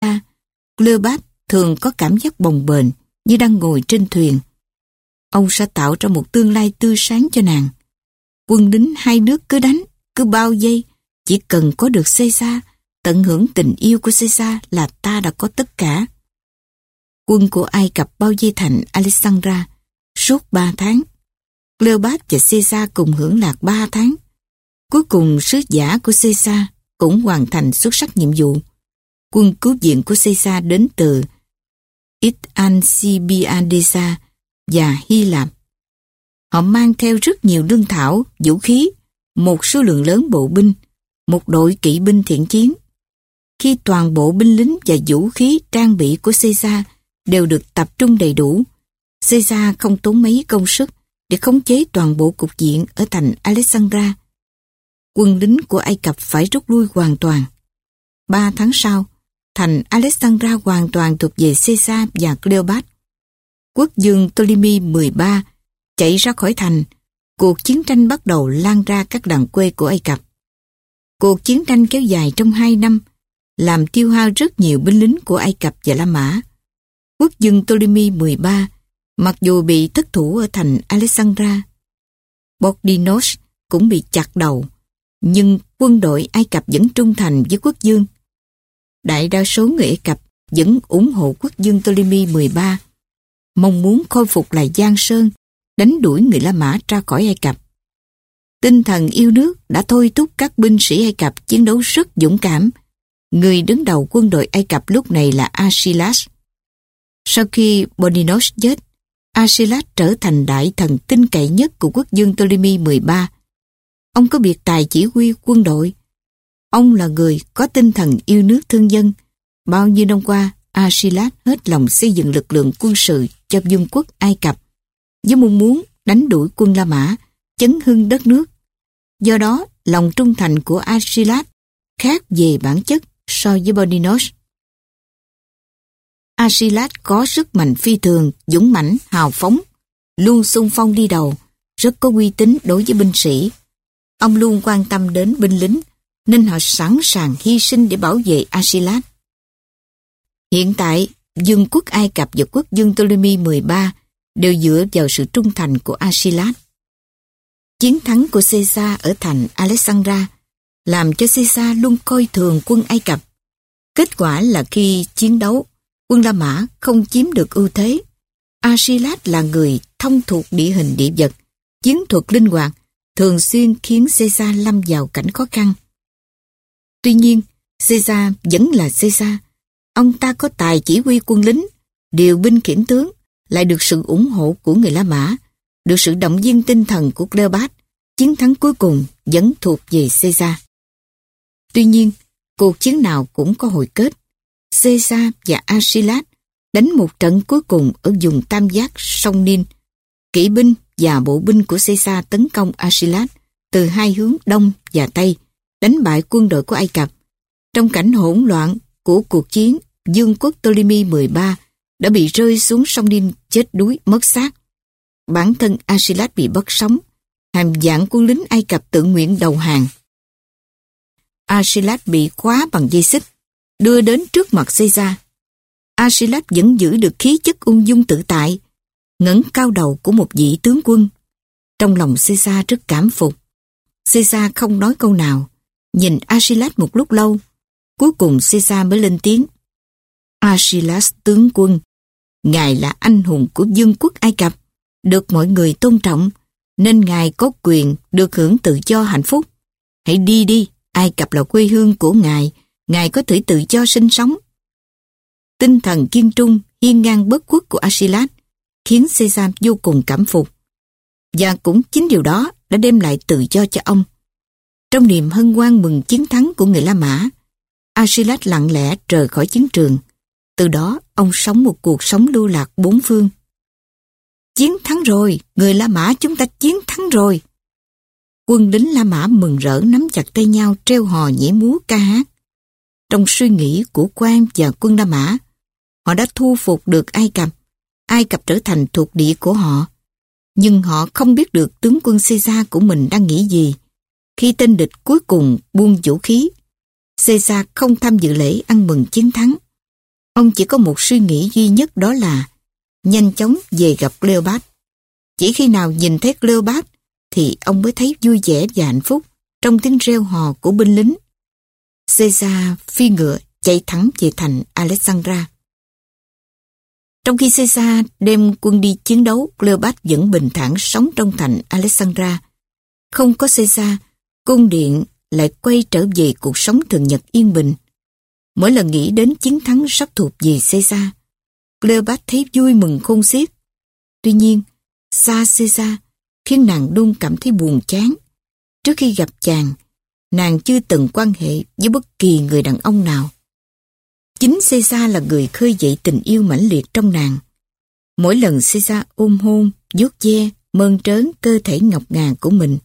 Caesar, Cleopat thường có cảm giác bồng bềnh như đang ngồi trên thuyền. Ông sẽ tạo ra một tương lai tươi sáng cho nàng. Quân lính hai nước cứ đánh, cứ bao giây, chỉ cần có được Caesar, tận hưởng tình yêu của Caesar là ta đã có tất cả. Quân của Ai Cập bao giây thành Alexandra suốt ba tháng. Cleopat và Caesar cùng hưởng lạc ba tháng. Cuối cùng sứ giả của Caesar cũng hoàn thành xuất sắc nhiệm vụ. Quân cứu viện của Caesar đến từ Itancibiadesa và Hy Lạp. Họ mang theo rất nhiều lương thảo, vũ khí, một số lượng lớn bộ binh, một đội kỵ binh thiện chiến. Khi toàn bộ binh lính và vũ khí trang bị của Caesar đều được tập trung đầy đủ, Caesar không tốn mấy công sức để khống chế toàn bộ cục diện ở thành Alexandra. Quân lính của Ai Cập phải rút lui hoàn toàn. Ba tháng sau, thành Alexandra hoàn toàn thuộc về Caesar và Cleopat. Quốc dương Ptolemy 13 chạy ra khỏi thành, cuộc chiến tranh bắt đầu lan ra các làng quê của Ai Cập. Cuộc chiến tranh kéo dài trong hai năm, làm tiêu hao rất nhiều binh lính của Ai Cập và La Mã. Quốc dương Ptolemy 13, mặc dù bị thất thủ ở thành Alexandra, Bordinos cũng bị chặt đầu, nhưng quân đội Ai Cập vẫn trung thành với quốc dương. Đại đa số người Ai Cập vẫn ủng hộ quốc dương Ptolemy 13, mong muốn khôi phục lại Giang Sơn, đánh đuổi người La Mã ra khỏi Ai Cập. Tinh thần yêu nước đã thôi thúc các binh sĩ Ai Cập chiến đấu rất dũng cảm. Người đứng đầu quân đội Ai Cập lúc này là Asilas. Sau khi Boninos chết, Asilas trở thành đại thần tin cậy nhất của quốc dương Ptolemy 13. Ông có biệt tài chỉ huy quân đội. Ông là người có tinh thần yêu nước thương dân. Bao nhiêu năm qua, Asilas hết lòng xây dựng lực lượng quân sự cho vương quốc Ai Cập với mong muốn đánh đuổi quân La Mã, chấn hưng đất nước. Do đó, lòng trung thành của Asilas khác về bản chất so với Boninos. Asilas có sức mạnh phi thường, dũng mãnh, hào phóng, luôn xung phong đi đầu, rất có uy tín đối với binh sĩ. Ông luôn quan tâm đến binh lính, nên họ sẵn sàng hy sinh để bảo vệ Asilas. Hiện tại, Dương quốc Ai Cập và quốc dương Ptolemy 13 đều dựa vào sự trung thành của Asilas. Chiến thắng của Caesar ở thành Alexandra làm cho Caesar luôn coi thường quân Ai Cập. Kết quả là khi chiến đấu, quân La Mã không chiếm được ưu thế. Asilas là người thông thuộc địa hình địa vật, chiến thuật linh hoạt, thường xuyên khiến Caesar lâm vào cảnh khó khăn. Tuy nhiên, Caesar vẫn là Caesar. Ông ta có tài chỉ huy quân lính, điều binh khiển tướng, lại được sự ủng hộ của người La Mã, được sự động viên tinh thần của Cleopat, chiến thắng cuối cùng vẫn thuộc về Caesar. Tuy nhiên, cuộc chiến nào cũng có hồi kết. Caesar và Asilas đánh một trận cuối cùng ở vùng tam giác sông Nin. Kỵ binh và bộ binh của Caesar tấn công Asilas từ hai hướng đông và tây, đánh bại quân đội của Ai Cập. Trong cảnh hỗn loạn của cuộc chiến, Dương quốc Ptolemy 13 đã bị rơi xuống sông Ninh chết đuối mất xác. Bản thân Asilas bị bất sống, hàm dạng quân lính Ai Cập tự nguyện đầu hàng. Asilas bị khóa bằng dây xích, đưa đến trước mặt Caesar. Asilas vẫn giữ được khí chất ung dung tự tại, ngẩng cao đầu của một vị tướng quân. Trong lòng Caesar rất cảm phục. Caesar không nói câu nào, nhìn Asilas một lúc lâu. Cuối cùng Caesar mới lên tiếng. Asilas tướng quân, Ngài là anh hùng của vương quốc Ai Cập, được mọi người tôn trọng, nên Ngài có quyền được hưởng tự do hạnh phúc. Hãy đi đi, Ai Cập là quê hương của Ngài, Ngài có thể tự do sinh sống. Tinh thần kiên trung, hiên ngang bất khuất của Asilas khiến Caesar vô cùng cảm phục. Và cũng chính điều đó đã đem lại tự do cho ông. Trong niềm hân hoan mừng chiến thắng của người La Mã, Asilat lặng lẽ rời khỏi chiến trường. Từ đó, ông sống một cuộc sống lưu lạc bốn phương. Chiến thắng rồi, người La Mã chúng ta chiến thắng rồi. Quân lính La Mã mừng rỡ nắm chặt tay nhau treo hò nhảy múa ca hát. Trong suy nghĩ của quan và quân La Mã, họ đã thu phục được Ai Cập. Ai Cập trở thành thuộc địa của họ. Nhưng họ không biết được tướng quân Caesar của mình đang nghĩ gì. Khi tên địch cuối cùng buông vũ khí, Caesar không tham dự lễ ăn mừng chiến thắng Ông chỉ có một suy nghĩ duy nhất đó là nhanh chóng về gặp Cleopat. Chỉ khi nào nhìn thấy Cleopat thì ông mới thấy vui vẻ và hạnh phúc trong tiếng reo hò của binh lính. Caesar phi ngựa chạy thẳng về thành Alexandra. Trong khi Caesar đem quân đi chiến đấu, Cleopat vẫn bình thản sống trong thành Alexandra. Không có Caesar, cung điện lại quay trở về cuộc sống thường nhật yên bình. Mỗi lần nghĩ đến chiến thắng sắp thuộc về Caesar, Cleopat thấy vui mừng khôn xiết. Tuy nhiên, xa Caesar khiến nàng luôn cảm thấy buồn chán. Trước khi gặp chàng, nàng chưa từng quan hệ với bất kỳ người đàn ông nào. Chính Caesar là người khơi dậy tình yêu mãnh liệt trong nàng. Mỗi lần Caesar ôm hôn, vuốt ve, mơn trớn cơ thể ngọc ngà của mình,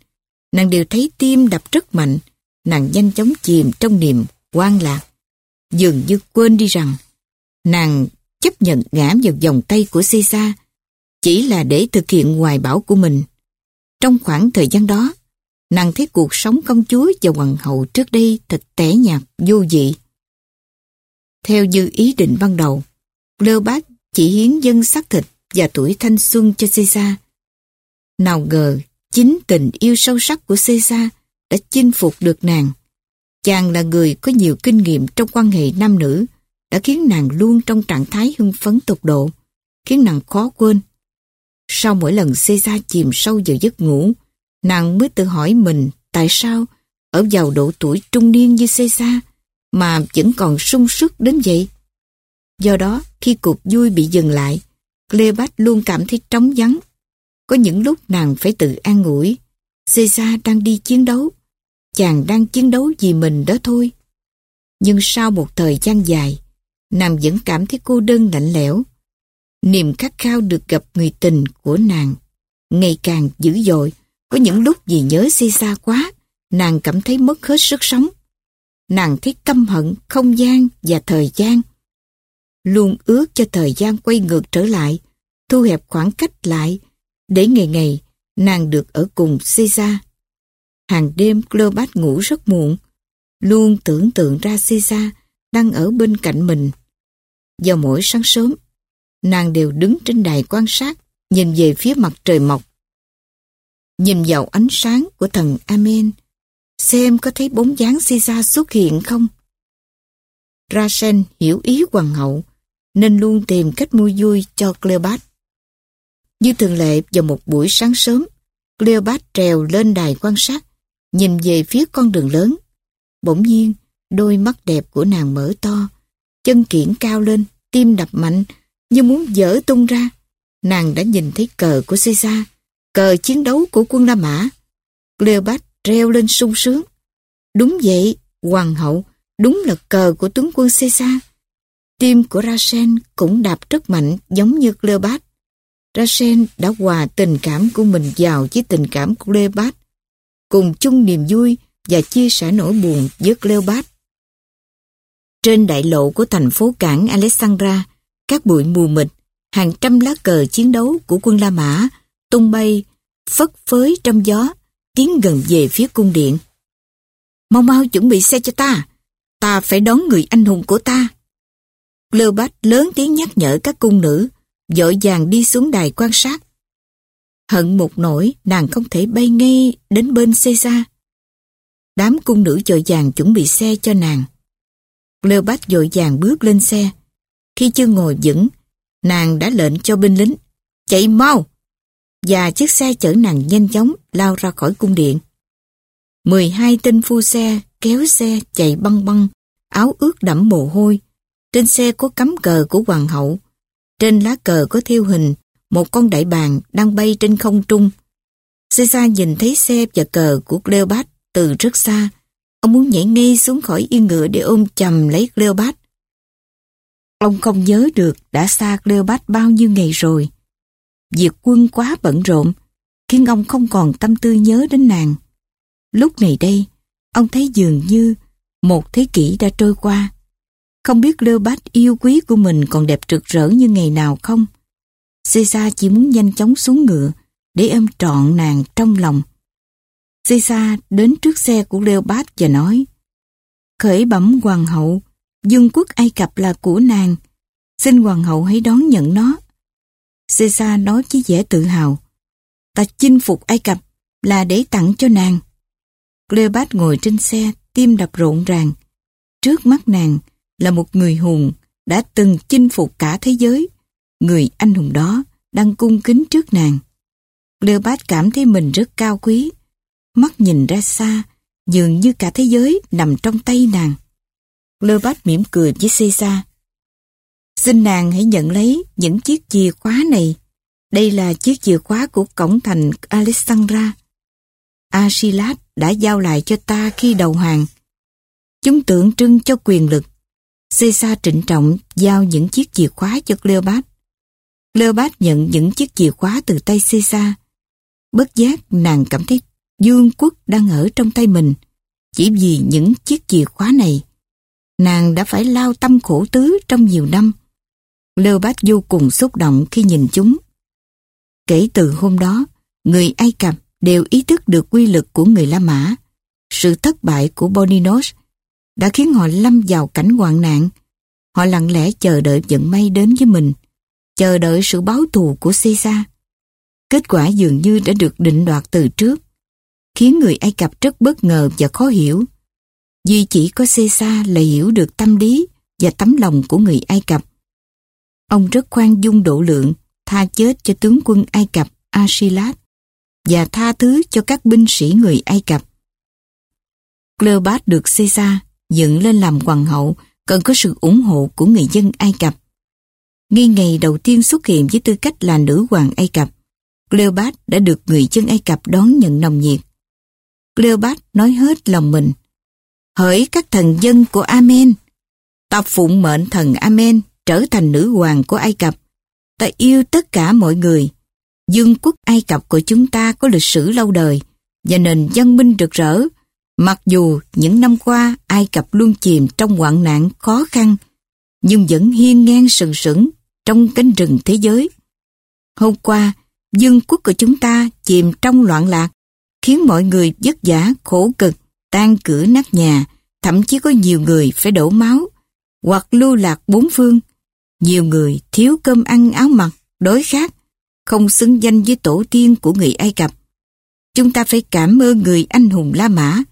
nàng đều thấy tim đập rất mạnh, nàng nhanh chóng chìm trong niềm quan lạc. Dường như quên đi rằng, nàng chấp nhận ngã vào vòng tay của Caesar chỉ là để thực hiện hoài bảo của mình. Trong khoảng thời gian đó, nàng thấy cuộc sống công chúa và hoàng hậu trước đây thật tẻ nhạt, vô dị. Theo như ý định ban đầu, Lơ Bác chỉ hiến dân xác thịt và tuổi thanh xuân cho Caesar. Nào ngờ, chính tình yêu sâu sắc của Caesar đã chinh phục được nàng. Chàng là người có nhiều kinh nghiệm trong quan hệ nam nữ, đã khiến nàng luôn trong trạng thái hưng phấn tột độ, khiến nàng khó quên. Sau mỗi lần Caesar chìm sâu vào giấc ngủ, nàng mới tự hỏi mình tại sao ở vào độ tuổi trung niên như Caesar mà vẫn còn sung sức đến vậy. Do đó, khi cuộc vui bị dừng lại, Cleopat luôn cảm thấy trống vắng. Có những lúc nàng phải tự an ủi. Caesar đang đi chiến đấu. Chàng đang chiến đấu vì mình đó thôi. Nhưng sau một thời gian dài, nàng vẫn cảm thấy cô đơn lạnh lẽo. Niềm khát khao được gặp người tình của nàng ngày càng dữ dội. Có những lúc vì nhớ Caesar quá, nàng cảm thấy mất hết sức sống nàng thấy căm hận không gian và thời gian. Luôn ước cho thời gian quay ngược trở lại, thu hẹp khoảng cách lại, để ngày ngày nàng được ở cùng Caesar. Hàng đêm Cleopat ngủ rất muộn, luôn tưởng tượng ra Caesar đang ở bên cạnh mình. Vào mỗi sáng sớm, nàng đều đứng trên đài quan sát, nhìn về phía mặt trời mọc. Nhìn vào ánh sáng của thần Amen, xem có thấy bóng dáng Caesar xuất hiện không. Rasen hiểu ý hoàng hậu, nên luôn tìm cách mua vui cho Cleopat. Như thường lệ vào một buổi sáng sớm, Cleopat trèo lên đài quan sát, nhìn về phía con đường lớn. Bỗng nhiên, đôi mắt đẹp của nàng mở to, chân kiển cao lên, tim đập mạnh, như muốn dở tung ra. Nàng đã nhìn thấy cờ của Caesar, cờ chiến đấu của quân La Mã. Cleopat treo lên sung sướng. Đúng vậy, hoàng hậu, đúng là cờ của tướng quân Caesar. Tim của Rasen cũng đạp rất mạnh giống như Cleopat. Rasen đã hòa tình cảm của mình vào với tình cảm của Cleopat, cùng chung niềm vui và chia sẻ nỗi buồn với Cleopat. Trên đại lộ của thành phố cảng Alexandra, các bụi mù mịt, hàng trăm lá cờ chiến đấu của quân La Mã tung bay, phất phới trong gió tiến gần về phía cung điện. Mau mau chuẩn bị xe cho ta, ta phải đón người anh hùng của ta. Cleopat lớn tiếng nhắc nhở các cung nữ, dội vàng đi xuống đài quan sát. Hận một nỗi nàng không thể bay ngay đến bên Caesar. Đám cung nữ dội vàng chuẩn bị xe cho nàng. Cleopat dội vàng bước lên xe. Khi chưa ngồi vững, nàng đã lệnh cho binh lính. Chạy mau! và chiếc xe chở nàng nhanh chóng lao ra khỏi cung điện. 12 tên phu xe kéo xe chạy băng băng, áo ướt đẫm mồ hôi. Trên xe có cắm cờ của hoàng hậu. Trên lá cờ có thiêu hình một con đại bàng đang bay trên không trung. Caesar nhìn thấy xe và cờ của Cleopat từ rất xa. Ông muốn nhảy ngay xuống khỏi yên ngựa để ôm chầm lấy Cleopat. Ông không nhớ được đã xa Cleopat bao nhiêu ngày rồi. Việc quân quá bận rộn, khiến ông không còn tâm tư nhớ đến nàng. Lúc này đây, ông thấy dường như một thế kỷ đã trôi qua. Không biết Leopold yêu quý của mình còn đẹp rực rỡ như ngày nào không? Caesar chỉ muốn nhanh chóng xuống ngựa để ôm trọn nàng trong lòng. Caesar đến trước xe của Leopold và nói Khởi bẩm hoàng hậu, dương quốc Ai Cập là của nàng, Xin hoàng hậu hãy đón nhận nó. Caesar nói với vẻ tự hào. Ta chinh phục Ai Cập là để tặng cho nàng. Cleopat ngồi trên xe, tim đập rộn ràng. Trước mắt nàng là một người hùng đã từng chinh phục cả thế giới. Người anh hùng đó đang cung kính trước nàng. Cleopat cảm thấy mình rất cao quý. Mắt nhìn ra xa, dường như cả thế giới nằm trong tay nàng. Cleopat mỉm cười với Caesar. Xin nàng hãy nhận lấy những chiếc chìa khóa này. Đây là chiếc chìa khóa của cổng thành Alexandra. Asilat đã giao lại cho ta khi đầu hàng. Chúng tượng trưng cho quyền lực. Caesar trịnh trọng giao những chiếc chìa khóa cho Cleopat. Cleopat nhận những chiếc chìa khóa từ tay Caesar. Bất giác nàng cảm thấy dương quốc đang ở trong tay mình. Chỉ vì những chiếc chìa khóa này, nàng đã phải lao tâm khổ tứ trong nhiều năm. Cleopat vô cùng xúc động khi nhìn chúng. Kể từ hôm đó, người Ai Cập đều ý thức được quy lực của người La Mã. Sự thất bại của Boninos đã khiến họ lâm vào cảnh hoạn nạn. Họ lặng lẽ chờ đợi vận may đến với mình, chờ đợi sự báo thù của Caesar. Kết quả dường như đã được định đoạt từ trước, khiến người Ai Cập rất bất ngờ và khó hiểu. Vì chỉ có Caesar là hiểu được tâm lý và tấm lòng của người Ai Cập. Ông rất khoan dung độ lượng, tha chết cho tướng quân Ai Cập Asilat và tha thứ cho các binh sĩ người Ai Cập. Cleopat được Caesar dựng lên làm hoàng hậu cần có sự ủng hộ của người dân Ai Cập. Ngay ngày đầu tiên xuất hiện với tư cách là nữ hoàng Ai Cập, Cleopat đã được người dân Ai Cập đón nhận nồng nhiệt. Cleopat nói hết lòng mình. Hỡi các thần dân của Amen, ta phụng mệnh thần Amen trở thành nữ hoàng của Ai Cập. Ta yêu tất cả mọi người. Dương quốc Ai Cập của chúng ta có lịch sử lâu đời và nền văn minh rực rỡ. Mặc dù những năm qua Ai Cập luôn chìm trong hoạn nạn khó khăn, nhưng vẫn hiên ngang sừng sững trong cánh rừng thế giới. Hôm qua, dương quốc của chúng ta chìm trong loạn lạc, khiến mọi người vất vả, khổ cực, tan cửa nát nhà, thậm chí có nhiều người phải đổ máu, hoặc lưu lạc bốn phương. Nhiều người thiếu cơm ăn áo mặc, đói khát, không xứng danh với tổ tiên của người Ai Cập. Chúng ta phải cảm ơn người anh hùng La Mã.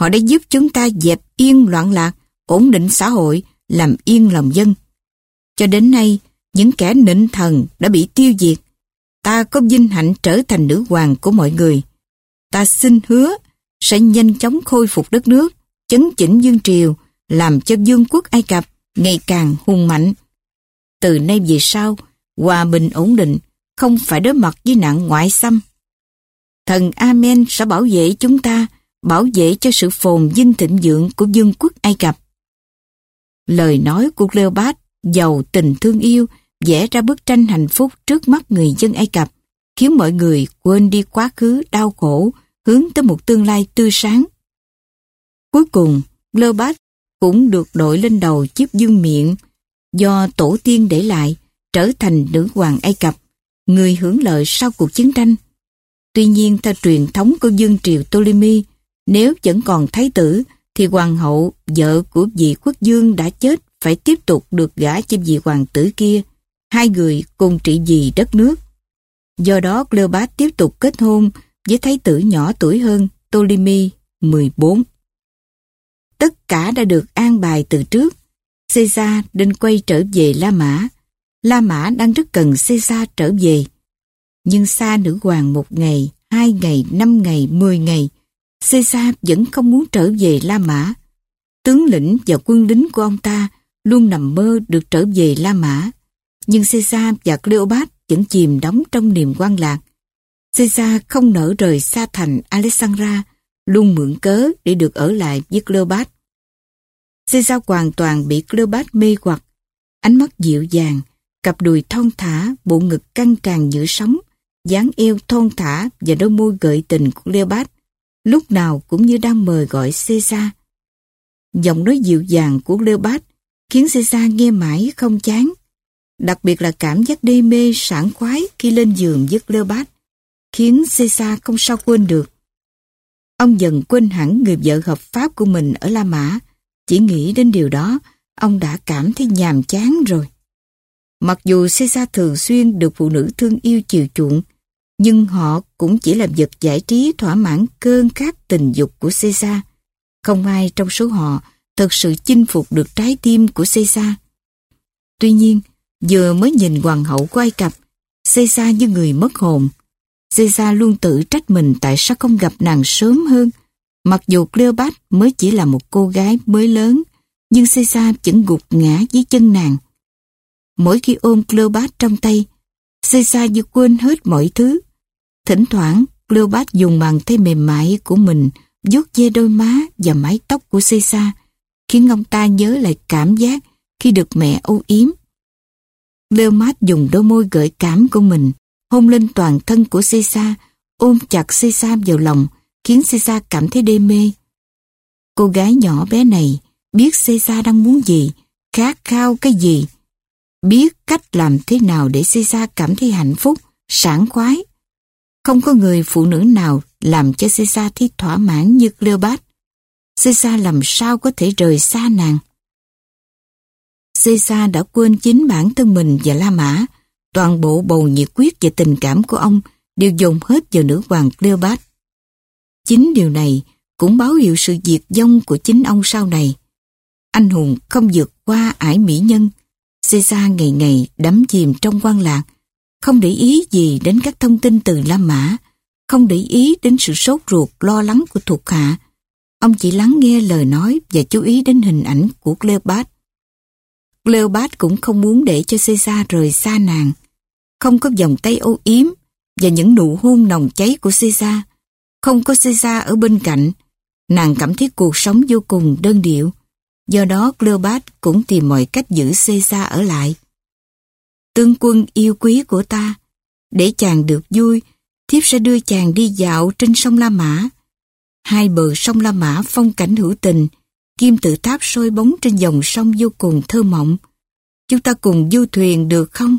Họ đã giúp chúng ta dẹp yên loạn lạc, ổn định xã hội, làm yên lòng dân. Cho đến nay, những kẻ nịnh thần đã bị tiêu diệt. Ta có vinh hạnh trở thành nữ hoàng của mọi người. Ta xin hứa sẽ nhanh chóng khôi phục đất nước, chấn chỉnh dương triều, làm cho vương quốc Ai Cập ngày càng hùng mạnh. Từ nay về sau, hòa bình ổn định, không phải đối mặt với nạn ngoại xâm. Thần Amen sẽ bảo vệ chúng ta, bảo vệ cho sự phồn vinh thịnh vượng của vương quốc Ai Cập. Lời nói của Cleopat giàu tình thương yêu vẽ ra bức tranh hạnh phúc trước mắt người dân Ai Cập, khiến mọi người quên đi quá khứ đau khổ, hướng tới một tương lai tươi sáng. Cuối cùng, Cleopat cũng được đội lên đầu chiếc dương miệng do tổ tiên để lại trở thành nữ hoàng Ai Cập, người hưởng lợi sau cuộc chiến tranh. Tuy nhiên theo truyền thống của Dương Triều Ptolemy, nếu vẫn còn thái tử thì hoàng hậu, vợ của vị quốc dương đã chết phải tiếp tục được gả cho vị hoàng tử kia. Hai người cùng trị vì đất nước. Do đó Cleopat tiếp tục kết hôn với thái tử nhỏ tuổi hơn Ptolemy 14. Tất cả đã được an bài từ trước. Caesar định quay trở về La Mã. La Mã đang rất cần Caesar trở về. Nhưng xa nữ hoàng một ngày, hai ngày, năm ngày, mười ngày, Caesar vẫn không muốn trở về La Mã. Tướng lĩnh và quân lính của ông ta luôn nằm mơ được trở về La Mã. Nhưng Caesar và Cleopat vẫn chìm đóng trong niềm quan lạc. Caesar không nỡ rời xa thành Alexandra, luôn mượn cớ để được ở lại với Cleopat. Caesar hoàn toàn bị Cleopat mê hoặc, ánh mắt dịu dàng, cặp đùi thon thả, bộ ngực căng tràn như sóng, dáng eo thon thả và đôi môi gợi tình của Cleopat, lúc nào cũng như đang mời gọi Caesar. Giọng nói dịu dàng của Cleopat khiến Caesar nghe mãi không chán, đặc biệt là cảm giác đê mê sảng khoái khi lên giường với Cleopat, khiến Caesar không sao quên được. Ông dần quên hẳn người vợ hợp pháp của mình ở La Mã, chỉ nghĩ đến điều đó, ông đã cảm thấy nhàm chán rồi. Mặc dù Caesar thường xuyên được phụ nữ thương yêu chiều chuộng, nhưng họ cũng chỉ là vật giải trí thỏa mãn cơn khát tình dục của Caesar. Không ai trong số họ thật sự chinh phục được trái tim của Caesar. Tuy nhiên, vừa mới nhìn hoàng hậu của Ai Cập, Caesar như người mất hồn. Caesar luôn tự trách mình tại sao không gặp nàng sớm hơn. Mặc dù Cleopat mới chỉ là một cô gái mới lớn, nhưng Caesar vẫn gục ngã dưới chân nàng. Mỗi khi ôm Cleopat trong tay, Caesar như quên hết mọi thứ. Thỉnh thoảng, Cleopat dùng bàn tay mềm mại của mình vuốt ve đôi má và mái tóc của Caesar, khiến ông ta nhớ lại cảm giác khi được mẹ âu yếm. Leomat dùng đôi môi gợi cảm của mình, hôn lên toàn thân của Caesar, ôm chặt Caesar vào lòng, khiến Caesar cảm thấy đê mê. Cô gái nhỏ bé này biết Caesar đang muốn gì, khát khao cái gì, biết cách làm thế nào để Caesar cảm thấy hạnh phúc, sảng khoái. Không có người phụ nữ nào làm cho Caesar thấy thỏa mãn như Cleopat. Caesar làm sao có thể rời xa nàng. Caesar đã quên chính bản thân mình và La Mã. Toàn bộ bầu nhiệt quyết và tình cảm của ông đều dồn hết vào nữ hoàng Cleopat. Chính điều này cũng báo hiệu sự diệt vong của chính ông sau này. Anh hùng không vượt qua ải mỹ nhân. Caesar ngày ngày đắm chìm trong quan lạc, không để ý gì đến các thông tin từ La Mã, không để ý đến sự sốt ruột lo lắng của thuộc hạ. Ông chỉ lắng nghe lời nói và chú ý đến hình ảnh của Cleopat. Cleopat cũng không muốn để cho Caesar rời xa nàng. Không có vòng tay ô yếm và những nụ hôn nồng cháy của Caesar. Không có Caesar ở bên cạnh. Nàng cảm thấy cuộc sống vô cùng đơn điệu. Do đó Cleopat cũng tìm mọi cách giữ Caesar ở lại. Tướng quân yêu quý của ta, để chàng được vui, thiếp sẽ đưa chàng đi dạo trên sông La Mã. Hai bờ sông La Mã phong cảnh hữu tình, kim tự tháp sôi bóng trên dòng sông vô cùng thơ mộng. Chúng ta cùng du thuyền được không?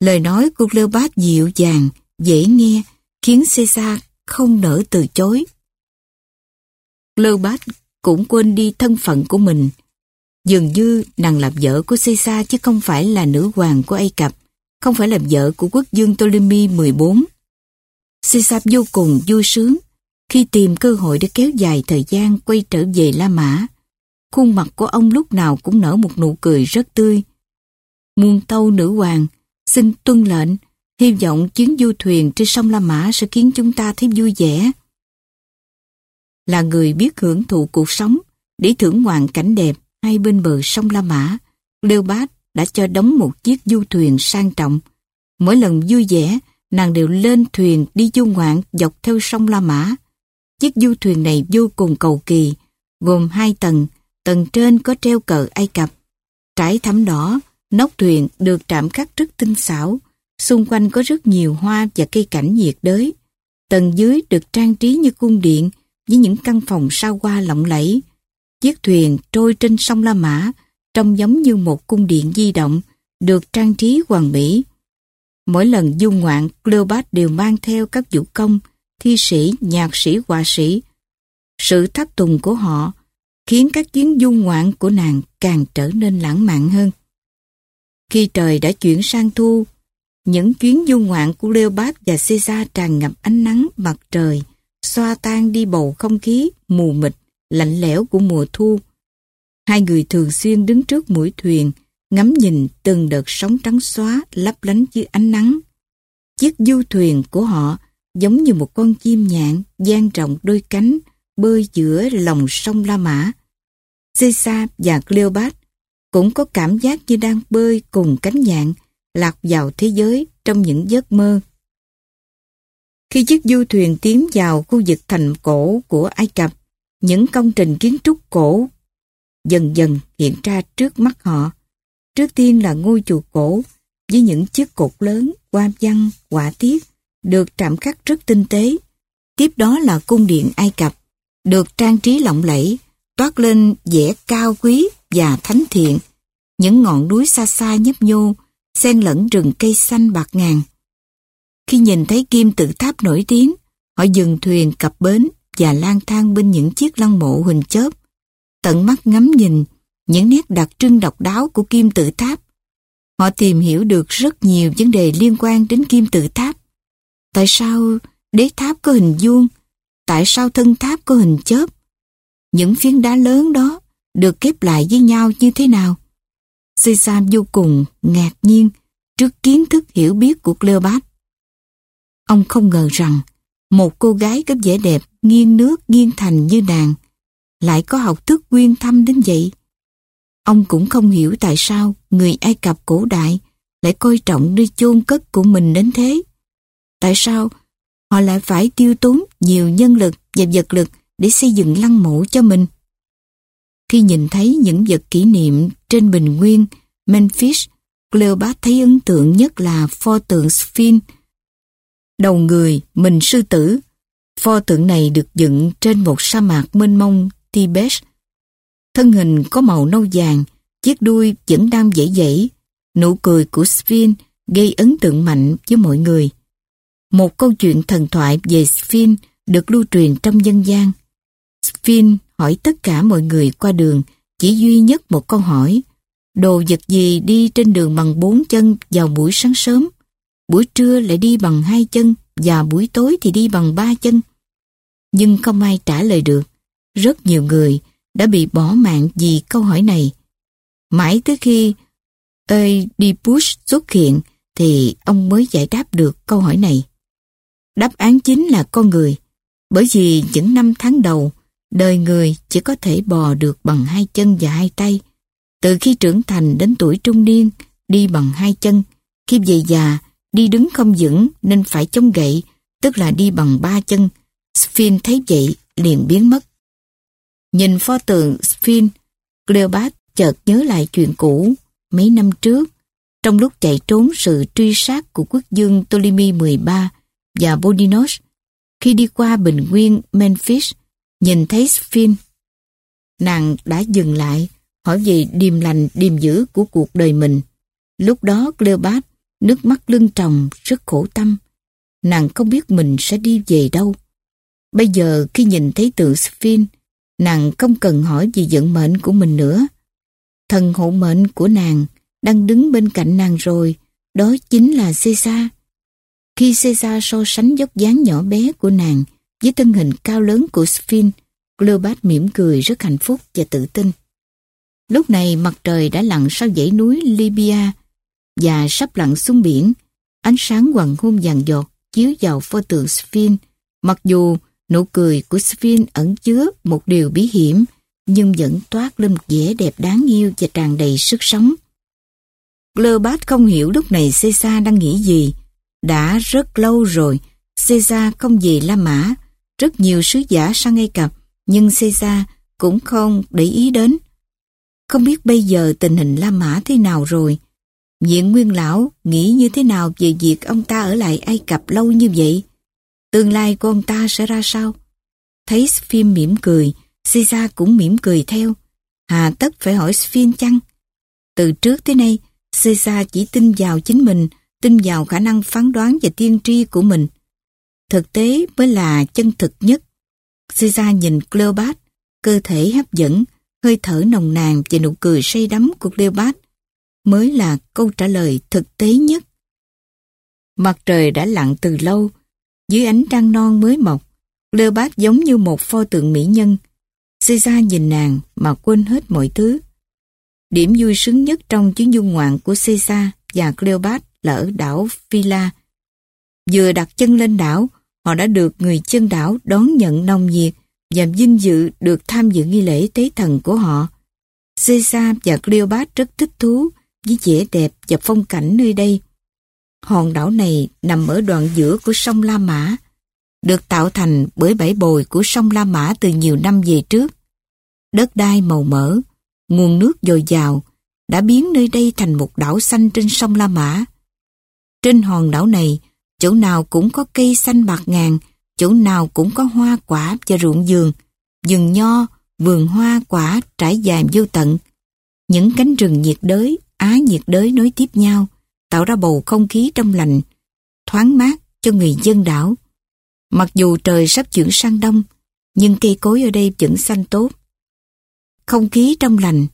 Lời nói của Cleopat dịu dàng, dễ nghe, khiến Caesar không nỡ từ chối. Cleopat cũng quên đi thân phận của mình. Dường như nàng là vợ của Caesar chứ không phải là nữ hoàng của Ai Cập, không phải là vợ của quốc dương Ptolemy 14. Caesar vô cùng vui sướng khi tìm cơ hội để kéo dài thời gian quay trở về La Mã. Khuôn mặt của ông lúc nào cũng nở một nụ cười rất tươi. Muôn tâu nữ hoàng, xin tuân lệnh, hy vọng chuyến du thuyền trên sông La Mã sẽ khiến chúng ta thấy vui vẻ. Là người biết hưởng thụ cuộc sống, để thưởng ngoạn cảnh đẹp hai bên bờ sông La Mã, Leopold đã cho đóng một chiếc du thuyền sang trọng. Mỗi lần vui vẻ, nàng đều lên thuyền đi du ngoạn dọc theo sông La Mã. Chiếc du thuyền này vô cùng cầu kỳ, gồm hai tầng, tầng trên có treo cờ Ai Cập. Trải thắm đỏ, nóc thuyền được trạm khắc rất tinh xảo, xung quanh có rất nhiều hoa và cây cảnh nhiệt đới. Tầng dưới được trang trí như cung điện với những căn phòng sao hoa lộng lẫy. Chiếc thuyền trôi trên sông La Mã trông giống như một cung điện di động được trang trí hoàn mỹ. Mỗi lần du ngoạn, Cleopat đều mang theo các vũ công, thi sĩ, nhạc sĩ, họa sĩ. Sự tháp tùng của họ khiến các chuyến du ngoạn của nàng càng trở nên lãng mạn hơn. Khi trời đã chuyển sang thu, những chuyến du ngoạn của Leopold và Caesar tràn ngập ánh nắng mặt trời, xoa tan đi bầu không khí mù mịt, lạnh lẽo của mùa thu. Hai người thường xuyên đứng trước mũi thuyền, ngắm nhìn từng đợt sóng trắng xóa lấp lánh dưới ánh nắng. Chiếc du thuyền của họ giống như một con chim nhạn dang rộng đôi cánh bơi giữa lòng sông La Mã. Caesar và Cleopat cũng có cảm giác như đang bơi cùng cánh nhạn lạc vào thế giới trong những giấc mơ. Khi chiếc du thuyền tiến vào khu vực thành cổ của Ai Cập, những công trình kiến trúc cổ dần dần hiện ra trước mắt họ. Trước tiên là ngôi chùa cổ với những chiếc cột lớn, hoa văn, quả tiết được trạm khắc rất tinh tế. Tiếp đó là cung điện Ai Cập, được trang trí lộng lẫy, toát lên vẻ cao quý và thánh thiện. Những ngọn núi xa xa nhấp nhô, xen lẫn rừng cây xanh bạc ngàn. Khi nhìn thấy kim tự tháp nổi tiếng, họ dừng thuyền cập bến và lang thang bên những chiếc lăng mộ hình chớp. Tận mắt ngắm nhìn những nét đặc trưng độc đáo của kim tự tháp. họ tìm hiểu được rất nhiều vấn đề liên quan đến kim tự tháp. Tại sao đế tháp có hình vuông? Tại sao thân tháp có hình chớp? Những phiến đá lớn đó được kép lại với nhau như thế nào? Caesar vô cùng ngạc nhiên trước kiến thức hiểu biết của Cleopat. Ông không ngờ rằng một cô gái có vẻ đẹp nghiêng nước nghiêng thành như nàng lại có học thức quyên thâm đến vậy. Ông cũng không hiểu tại sao người Ai Cập cổ đại lại coi trọng nơi chôn cất của mình đến thế. Tại sao họ lại phải tiêu tốn nhiều nhân lực và vật lực để xây dựng lăng mộ cho mình? Khi nhìn thấy những vật kỷ niệm trên bình nguyên Memphis, Cleopat thấy ấn tượng nhất là pho tượng Sphinx. Đầu người, mình sư tử. Pho tượng này được dựng trên một sa mạc mênh mông Tibet. Thân hình có màu nâu vàng, chiếc đuôi vẫn đang dễ dãy. Nụ cười của Sphinx gây ấn tượng mạnh với mọi người. Một câu chuyện thần thoại về Sphinx được lưu truyền trong dân gian. Sphinx hỏi tất cả mọi người qua đường chỉ duy nhất một câu hỏi. Đồ vật gì đi trên đường bằng bốn chân vào buổi sáng sớm, buổi trưa lại đi bằng hai chân và buổi tối thì đi bằng ba chân. Nhưng không ai trả lời được. Rất nhiều người đã bị bỏ mạng vì câu hỏi này. Mãi tới khi Oedipus xuất hiện thì ông mới giải đáp được câu hỏi này. Đáp án chính là con người, bởi vì những năm tháng đầu, đời người chỉ có thể bò được bằng hai chân và hai tay. Từ khi trưởng thành đến tuổi trung niên, đi bằng hai chân. Khi về già, đi đứng không vững nên phải chống gậy, tức là đi bằng ba chân. Sphinx thấy vậy liền biến mất. Nhìn pho tượng Sphinx, Cleopat chợt nhớ lại chuyện cũ mấy năm trước, trong lúc chạy trốn sự truy sát của quốc dương Ptolemy 13 và Bodinos, khi đi qua bình nguyên Memphis, nhìn thấy Sphinx. Nàng đã dừng lại, hỏi về điềm lành điềm dữ của cuộc đời mình. Lúc đó Cleopat, nước mắt lưng tròng, rất khổ tâm. Nàng không biết mình sẽ đi về đâu. Bây giờ khi nhìn thấy tượng Sphinx, nàng không cần hỏi về vận mệnh của mình nữa. Thần hộ mệnh của nàng đang đứng bên cạnh nàng rồi, đó chính là Caesar. Khi Caesar so sánh dốc dáng nhỏ bé của nàng với thân hình cao lớn của Sphinx, Cleopat mỉm cười rất hạnh phúc và tự tin. Lúc này mặt trời đã lặn sau dãy núi Libya và sắp lặn xuống biển. Ánh sáng hoàng hôn vàng giọt chiếu vào pho tượng Sphinx. Mặc dù nụ cười của Sphinx ẩn chứa một điều bí hiểm, nhưng vẫn toát lên một vẻ đẹp đáng yêu và tràn đầy sức sống. Glebat không hiểu lúc này Caesar đang nghĩ gì. Đã rất lâu rồi, Caesar không về La Mã. Rất nhiều sứ giả sang Ai Cập, nhưng Caesar cũng không để ý đến. Không biết bây giờ tình hình La Mã thế nào rồi. Diện Nguyên Lão nghĩ như thế nào về việc ông ta ở lại Ai Cập lâu như vậy? Tương lai của ông ta sẽ ra sao? Thấy phim mỉm cười, sisa cũng mỉm cười theo. Hà tất phải hỏi Sphin chăng? Từ trước tới nay, sisa chỉ tin vào chính mình, tin vào khả năng phán đoán và tiên tri của mình. Thực tế mới là chân thực nhất. sisa nhìn Cleopat, cơ thể hấp dẫn, hơi thở nồng nàn và nụ cười say đắm của Cleopat mới là câu trả lời thực tế nhất. Mặt trời đã lặn từ lâu, dưới ánh trăng non mới mọc, Cleopat giống như một pho tượng mỹ nhân. Caesar nhìn nàng mà quên hết mọi thứ. Điểm vui sướng nhất trong chuyến du ngoạn của Caesar và Cleopat là ở đảo Phila. Vừa đặt chân lên đảo, họ đã được người chân đảo đón nhận nồng nhiệt và vinh dự được tham dự nghi lễ tế thần của họ. Caesar và Cleopat rất thích thú với vẻ đẹp và phong cảnh nơi đây. Hòn đảo này nằm ở đoạn giữa của sông La Mã, được tạo thành bởi bãi bồi của sông La Mã từ nhiều năm về trước. Đất đai màu mỡ, nguồn nước dồi dào, đã biến nơi đây thành một đảo xanh trên sông La Mã. Trên hòn đảo này, chỗ nào cũng có cây xanh bạc ngàn, chỗ nào cũng có hoa quả và ruộng vườn, vườn nho, vườn hoa quả trải dài vô tận. Những cánh rừng nhiệt đới, á nhiệt đới nối tiếp nhau, tạo ra bầu không khí trong lành, thoáng mát cho người dân đảo. Mặc dù trời sắp chuyển sang đông, nhưng cây cối ở đây vẫn xanh tốt. Không khí trong lành,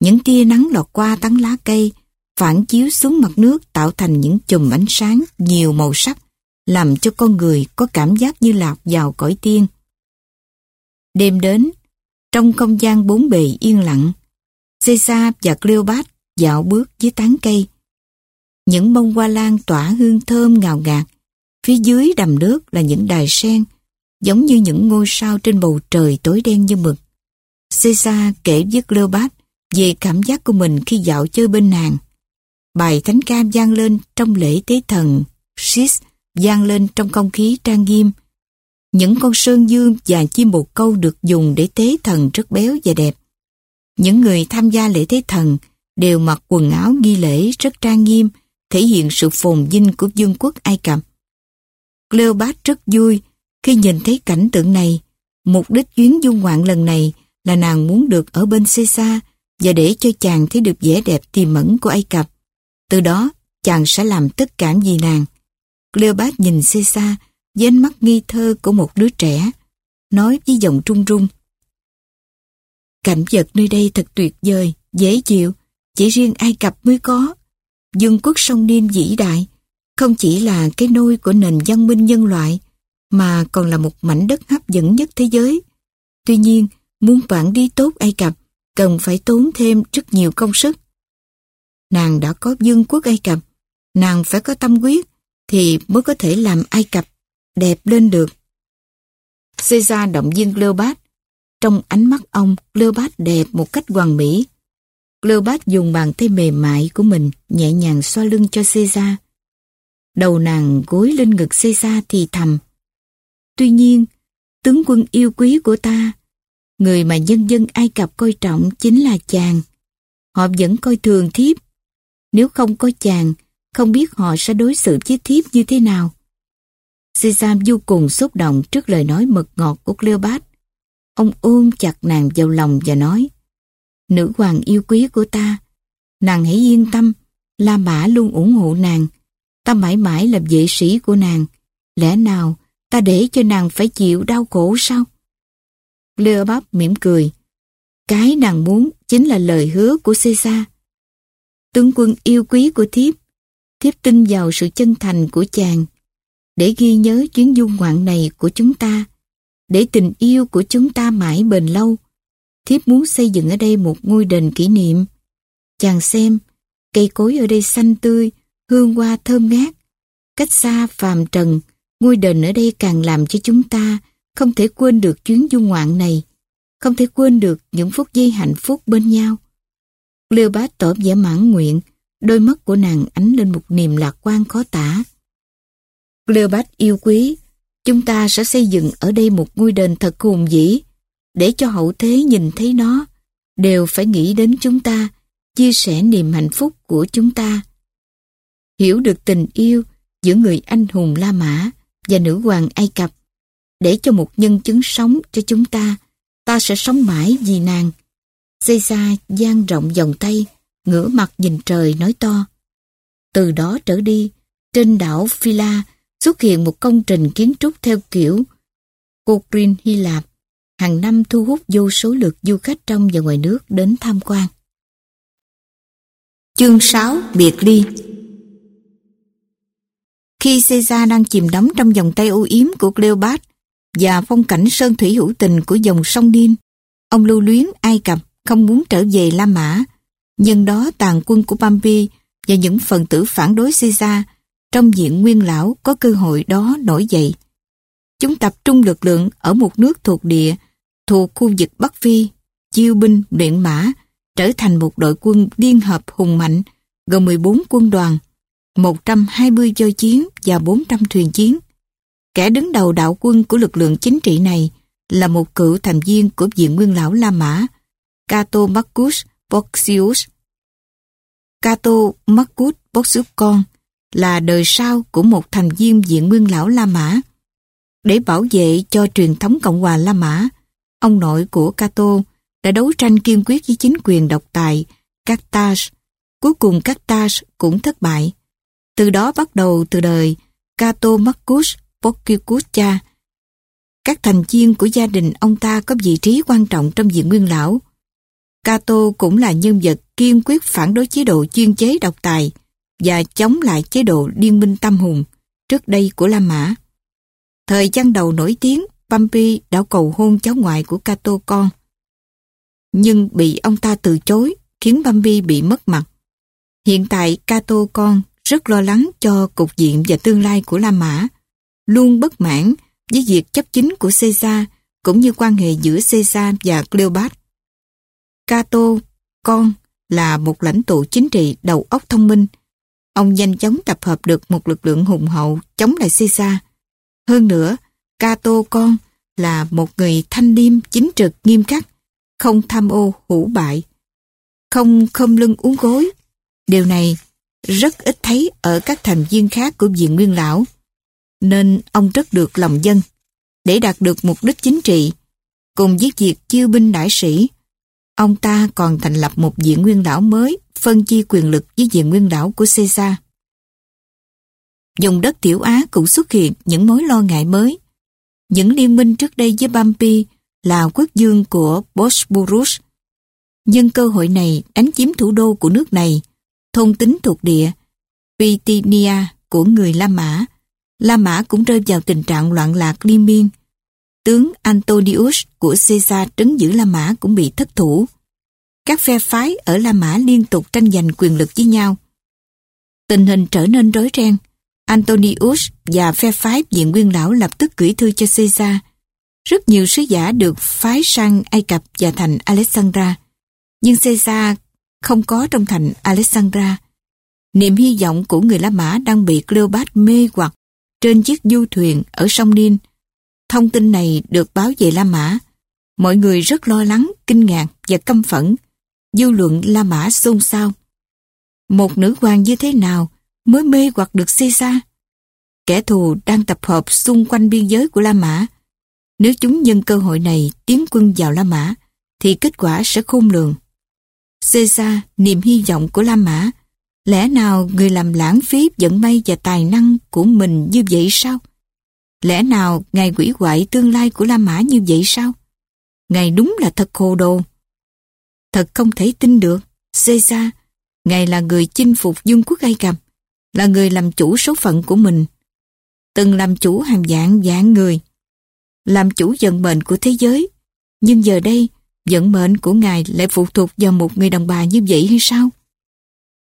những tia nắng lọt qua tán lá cây, phản chiếu xuống mặt nước tạo thành những chùm ánh sáng nhiều màu sắc, làm cho con người có cảm giác như lạc vào cõi tiên. Đêm đến, trong không gian bốn bề yên lặng, Caesar và Cleopat dạo bước dưới tán cây. Những bông hoa lan tỏa hương thơm ngào ngạt, phía dưới đầm nước là những đài sen, giống như những ngôi sao trên bầu trời tối đen như mực. Caesar kể với Cleopat về cảm giác của mình khi dạo chơi bên nàng. Bài thánh ca vang lên trong lễ tế thần, Sis vang lên trong không khí trang nghiêm. Những con sơn dương và chim bồ câu được dùng để tế thần rất béo và đẹp. Những người tham gia lễ tế thần đều mặc quần áo nghi lễ rất trang nghiêm, thể hiện sự phồn vinh của vương quốc Ai Cập. Cleopat rất vui khi nhìn thấy cảnh tượng này. Mục đích chuyến du ngoạn lần này là nàng muốn được ở bên Caesar và để cho chàng thấy được vẻ đẹp tiềm mẫn của Ai Cập. Từ đó, chàng sẽ làm tất cả vì nàng. Cleopat nhìn Caesar với ánh mắt nghi thơ của một đứa trẻ, nói với giọng trung trung. Cảnh vật nơi đây thật tuyệt vời, dễ chịu, chỉ riêng Ai Cập mới có. Dương quốc sông Niêm vĩ đại, không chỉ là cái nôi của nền văn minh nhân loại, mà còn là một mảnh đất hấp dẫn nhất thế giới. Tuy nhiên, muốn quản lý tốt Ai Cập, cần phải tốn thêm rất nhiều công sức. Nàng đã có dương quốc Ai Cập, nàng phải có tâm quyết, thì mới có thể làm Ai Cập đẹp lên được. Caesar động viên Cleopat. Trong ánh mắt ông, Cleopat đẹp một cách hoàn mỹ. Cleopat dùng bàn tay mềm mại của mình nhẹ nhàng xoa lưng cho Caesar. Đầu nàng gối lên ngực Caesar thì thầm. Tuy nhiên, tướng quân yêu quý của ta, người mà nhân dân Ai Cập coi trọng chính là chàng. Họ vẫn coi thường thiếp. Nếu không có chàng, không biết họ sẽ đối xử với thiếp như thế nào. Caesar vô cùng xúc động trước lời nói mật ngọt của Cleopat. Ông ôm chặt nàng vào lòng và nói Nữ hoàng yêu quý của ta, nàng hãy yên tâm, La Mã luôn ủng hộ nàng. Ta mãi mãi là vệ sĩ của nàng. Lẽ nào ta để cho nàng phải chịu đau khổ sao? Cleopat mỉm cười. Cái nàng muốn chính là lời hứa của Caesar. Tướng quân yêu quý của thiếp, thiếp tin vào sự chân thành của chàng để ghi nhớ chuyến du ngoạn này của chúng ta, để tình yêu của chúng ta mãi bền lâu. Thiếp muốn xây dựng ở đây một ngôi đền kỷ niệm. Chàng xem, cây cối ở đây xanh tươi, hương hoa thơm ngát. Cách xa phàm trần, ngôi đền ở đây càng làm cho chúng ta không thể quên được chuyến du ngoạn này, không thể quên được những phút giây hạnh phúc bên nhau. Cleopat tỏ vẻ mãn nguyện, đôi mắt của nàng ánh lên một niềm lạc quan khó tả. Cleopat yêu quý, chúng ta sẽ xây dựng ở đây một ngôi đền thật hùng vĩ, để cho hậu thế nhìn thấy nó, đều phải nghĩ đến chúng ta, chia sẻ niềm hạnh phúc của chúng ta. Hiểu được tình yêu giữa người anh hùng La Mã và nữ hoàng Ai Cập, để cho một nhân chứng sống cho chúng ta, ta sẽ sống mãi vì nàng. Caesar xa dang rộng vòng tay, ngửa mặt nhìn trời nói to. Từ đó trở đi, trên đảo Phila xuất hiện một công trình kiến trúc theo kiểu Cochrane Hy Lạp, hàng năm thu hút vô số lượt du khách trong và ngoài nước đến tham quan. Chương 6 Biệt Ly Khi Caesar đang chìm đắm trong vòng tay ưu yếm của Cleopat và phong cảnh sơn thủy hữu tình của dòng sông Nin, ông lưu luyến Ai Cập không muốn trở về La Mã. Nhân đó tàn quân của Pompey và những phần tử phản đối Caesar trong diện nguyên lão có cơ hội đó nổi dậy. Chúng tập trung lực lượng ở một nước thuộc địa, thuộc khu vực Bắc Phi, chiêu binh, luyện mã, trở thành một đội quân liên hợp hùng mạnh, gồm 14 quân đoàn, 120 do chiến và 400 thuyền chiến. Kẻ đứng đầu đạo quân của lực lượng chính trị này là một cựu thành viên của viện nguyên lão La Mã, Cato Marcus Boxius. Cato Marcus Boxius con là đời sau của một thành viên viện nguyên lão La Mã. Để bảo vệ cho truyền thống Cộng hòa La Mã, ông nội của Cato đã đấu tranh kiên quyết với chính quyền độc tài Carthage. Cuối cùng Carthage cũng thất bại. Từ đó bắt đầu từ đời Cato Marcus Porcius cha. Các thành viên của gia đình ông ta có vị trí quan trọng trong diện nguyên lão. Cato cũng là nhân vật kiên quyết phản đối chế độ chuyên chế độc tài và chống lại chế độ liên minh tâm hùng trước đây của La Mã. Thời gian đầu nổi tiếng, Pampi đã cầu hôn cháu ngoại của Cato con. Nhưng bị ông ta từ chối, khiến Pampi bị mất mặt. Hiện tại Cato con rất lo lắng cho cục diện và tương lai của La Mã, luôn bất mãn với việc chấp chính của Caesar cũng như quan hệ giữa Caesar và Cleopat. Cato, con, là một lãnh tụ chính trị đầu óc thông minh. Ông nhanh chóng tập hợp được một lực lượng hùng hậu chống lại Caesar. Hơn nữa, Cato con là một người thanh liêm chính trực nghiêm khắc, không tham ô hủ bại, không khom lưng uống gối. Điều này rất ít thấy ở các thành viên khác của viện nguyên lão, nên ông rất được lòng dân. Để đạt được mục đích chính trị, cùng với việc chiêu binh đại sĩ, ông ta còn thành lập một viện nguyên lão mới phân chia quyền lực với viện nguyên lão của Caesar. Dùng đất Tiểu Á cũng xuất hiện những mối lo ngại mới. Những liên minh trước đây với Bampi là quốc dương của Bosporus. Nhưng cơ hội này đánh chiếm thủ đô của nước này, thôn tính thuộc địa, Bithynia của người La Mã. La Mã cũng rơi vào tình trạng loạn lạc liên miên. Tướng Antonius của Caesar trấn giữ La Mã cũng bị thất thủ. Các phe phái ở La Mã liên tục tranh giành quyền lực với nhau. Tình hình trở nên rối ren. Antonius và phe phái diện nguyên lão lập tức gửi thư cho Caesar. Rất nhiều sứ giả được phái sang Ai Cập và thành Alexandra. Nhưng Caesar không có trong thành Alexandra. Niềm hy vọng của người La Mã đang bị Cleopat mê hoặc trên chiếc du thuyền ở sông Nin. Thông tin này được báo về La Mã. Mọi người rất lo lắng, kinh ngạc và căm phẫn. Dư luận La Mã xôn xao. Một nữ hoàng như thế nào mới mê hoặc được Caesar? Kẻ thù đang tập hợp xung quanh biên giới của La Mã. Nếu chúng nhân cơ hội này tiến quân vào La Mã, thì kết quả sẽ khôn lường. Caesar, niềm hy vọng của La Mã, lẽ nào người làm lãng phí vận may và tài năng của mình như vậy sao? Lẽ nào Ngài quỷ hoại tương lai của La Mã như vậy sao? Ngài đúng là thật hồ đồ. Thật không thể tin được. Caesar, Ngài là người chinh phục vương quốc Ai Cập, là người làm chủ số phận của mình. Từng làm chủ hàng dạng dạng người, làm chủ vận mệnh của thế giới. Nhưng giờ đây, vận mệnh của Ngài lại phụ thuộc vào một người đàn bà như vậy hay sao?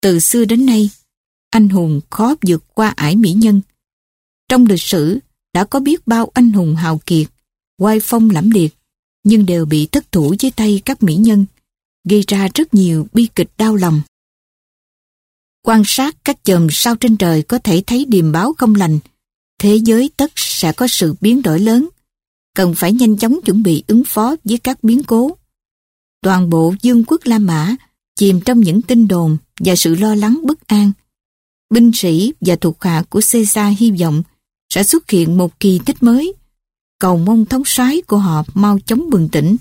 Từ xưa đến nay, anh hùng khó vượt qua ải mỹ nhân. Trong lịch sử, đã có biết bao anh hùng hào kiệt, oai phong lẫm liệt, nhưng đều bị thất thủ dưới tay các mỹ nhân, gây ra rất nhiều bi kịch đau lòng. Quan sát các chòm sao trên trời có thể thấy điềm báo không lành, thế giới tất sẽ có sự biến đổi lớn, cần phải nhanh chóng chuẩn bị ứng phó với các biến cố. Toàn bộ dương quốc La Mã chìm trong những tin đồn và sự lo lắng bất an. Binh sĩ và thuộc hạ của Caesar hy vọng sẽ xuất hiện một kỳ tích mới, cầu mong thống soái của họ mau chóng bừng tỉnh.